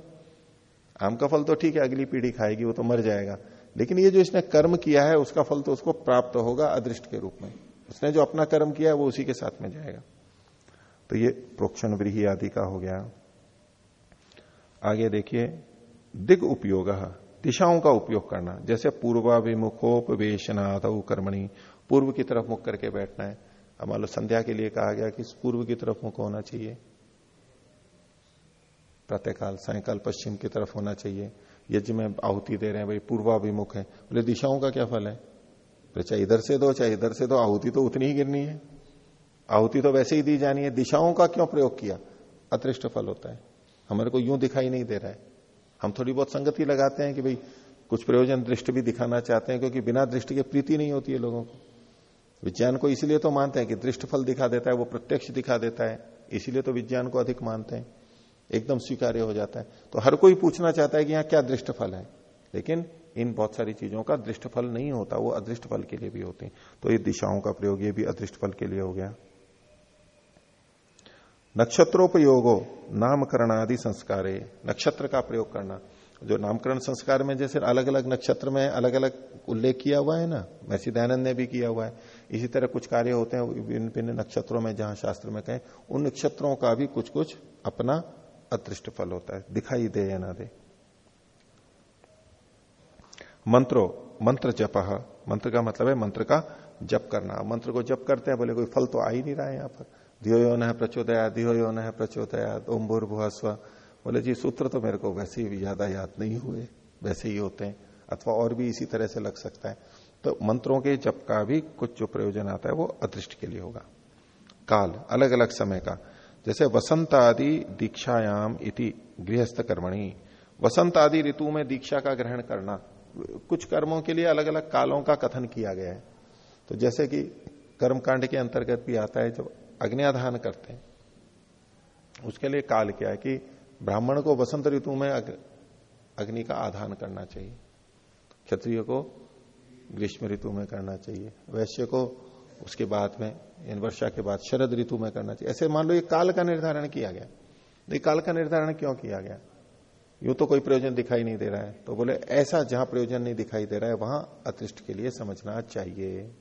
आम का फल तो ठीक है, अगली पीढ़ी खाएगी, वो तो मर जाएगा। लेकिन ये जो इसने कर्म किया है, उसका फल तो उसको प्राप्त होगा अदृष्ट के रूप में। उसने जो अपना कर्म किया है, वो उसी के साथ में जाएगा। तो ये प्रोक्षण व्रीही आदि का हो गया। आगे देखिए, दिग उपयोग, दिशाओं का उपयोग करना। जैसे पूर्वाभिमुखोपवेशनाथ कर्मणी, पूर्व की तरफ़ मुख करके बैठना है। अब मान लो संध्या के लिए कहा गया कि पूर्व की तरफ़ मुख होना चाहिए। प्रातःकाल सायकाल पश्चिम की तरफ़ होना चाहिए। यज्ञ में आहुति दे रहे हैं, भाई, पूर्वाभिमुख है। बोले, दिशाओं का क्या फल है? चाहे इधर से दो, चाहे इधर से दो, आहुति तो उतनी ही गिरनी है। आहुति तो वैसे ही दी जानी है। दिशाओं का क्यों प्रयोग किया? अतृष्ट फल होता है। हमारे को यूँ दिखाई नहीं दे रहा है। हम थोड़ी बहुत संगति लगाते हैं कि भाई, कुछ प्रयोजन दृष्टि भी दिखाना चाहते हैं, क्योंकि बिना दृष्टि के प्रीति नहीं होती है लोगों को। विज्ञान को इसलिए तो मानते हैं कि दृष्ट फल दिखा देता है, वो प्रत्यक्ष दिखा देता है। इसीलिए तो विज्ञान को अधिक मानते हैं। एकदम स्वीकार्य हो जाता है। तो हर कोई पूछना चाहता है कि यहाँ क्या दृष्ट फल है। लेकिन इन बहुत सारी चीज़ों का दृष्ट फल नहीं होता, वो अदृष्ट फल के लिए भी होते हैं। तो ये दिशाओं का प्रयोग, ये भी अदृष्ट फल के लिए हो गया। नक्षत्रोपयोगो नामकरण आदि संस्कार, नक्षत्र का प्रयोग करना। जो नामकरण संस्कार में जैसे अलग अलग नक्षत्र में अलग अलग उल्लेख किया हुआ है ना वैसे दयानंद ने भी किया हुआ है। इसी तरह कुछ कार्य होते हैं भिन्न भिन्न नक्षत्रों में, जहाँ शास्त्र में कहें, उन नक्षत्रों का भी कुछ कुछ अपना अदृष्ट फल होता है। दिखाई दे या ना दे। मंत्रो, मंत्र जप। मंत्र का मतलब है मंत्र का जप करना। मंत्र को जप करते हैं, बोले, कोई फल तो आ ही नहीं रहा है यहाँ पर। धियो न प्रचोदया धियो न प्रचोदया ओम भूर्भुआ स्व। बोले, जी, सूत्र तो मेरे को वैसे ही ज़्यादा याद नहीं हुए, वैसे ही होते हैं, अथवा और भी इसी तरह से लग सकता है। तो मंत्रों के जप का भी कुछ जो प्रयोजन आता है, वो अदृष्ट के लिए होगा। काल अलग अलग समय का। जैसे वसंत आदि दीक्षायाम इति गृहस्थ कर्मणी। वसंत आदि ऋतु में दीक्षा का ग्रहण करना, कुछ कर्मों के लिए अलग अलग कालों का कथन किया गया है। तो जैसे कि कर्मकांड के अंतर्गत भी आता है, जब अग्नियाधान करते हैं। उसके लिए काल क्या है कि ब्राह्मण को वसंत ऋतु में अग्नि का आधान करना चाहिए। क्षत्रिय को ग्रीष्म ऋतु में करना चाहिए। वैश्य को उसके बाद में इन वर्षा के बाद शरद ऋतु में करना चाहिए। ऐसे मान लो ये काल का निर्धारण किया गया। ये काल का निर्धारण क्यों किया गया? यूँ तो कोई प्रयोजन दिखाई नहीं दे रहा है। तो बोले, ऐसा जहाँ प्रयोजन नहीं दिखाई दे रहा है, वहाँ अतिष्ट के लिए समझना चाहिए।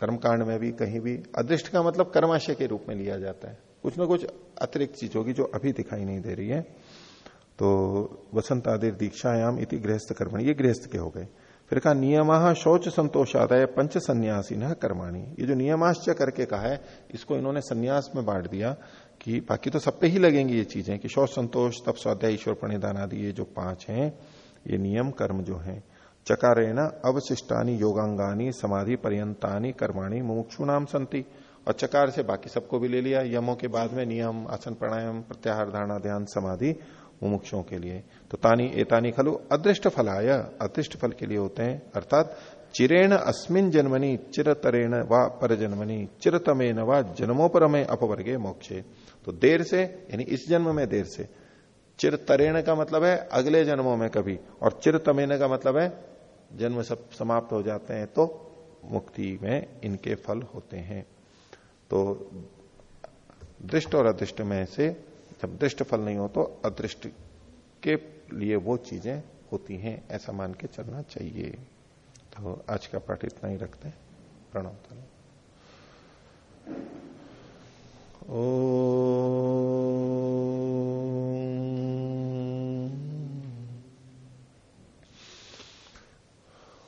कर्मकांड में भी, कहीं भी, अदृष्ट का मतलब कर्माशय के रूप में लिया जाता है। कुछ ना कुछ अतिरिक्त चीज़ होगी जो अभी दिखाई नहीं दे रही है। तो वसंत आदि दीक्षायाम इति गृहस्थ कर्मणी, ये गृहस्थ के हो गए। फिर कहा, नियम शौच संतोषादय पंच संन्यासी न कर्माणी। ये जो नियमाश्च करके कहा है, इसको इन्होंने संन्यास में बांट दिया कि बाकी तो सब पे ही लगेंगी ये चीज़ें कि शौच, संतोष तप स्वाध्याय ईश्वर, प्रणिधान आदि, ये जो पाँच हैं, ये नियम, कर्म जो हैं चकारेण अवशिष्टानी योगांगानी समाधि पर्यंतानी कर्माणी मुमुक्षु नाम संति और चकार से बाकी सबको भी ले लिया। यमों के बाद में नियम, आसन प्राणायाम, प्रत्याहार, धारणा, ध्यान, समाधि मुमुक्षों के लिए। तो तानी, एतानी खलु। अदृष्ट फलाय, अदृष्ट फल के लिए होते हैं। अर्थात, चिरेण अस्मिन जन्मनी, चिरतरेण व पर जन्मनी चिरतमेन व जन्मोपरमे अपवर्गे मोक्षे। तो देर से, यानी इस जन्म में देर से। चिरतरेण का मतलब है अगले जन्मों में कभी, और चिरतमेन का मतलब है जन्म सब समाप्त हो जाते हैं तो मुक्ति में इनके फल होते हैं। तो दृष्ट और अदृष्ट में से जब दृष्ट फल नहीं हो तो अदृष्ट के लिए वो चीज़ें होती हैं, ऐसा मान के चलना चाहिए। तो आज का पाठ इतना ही रखते हैं। प्रणव ओ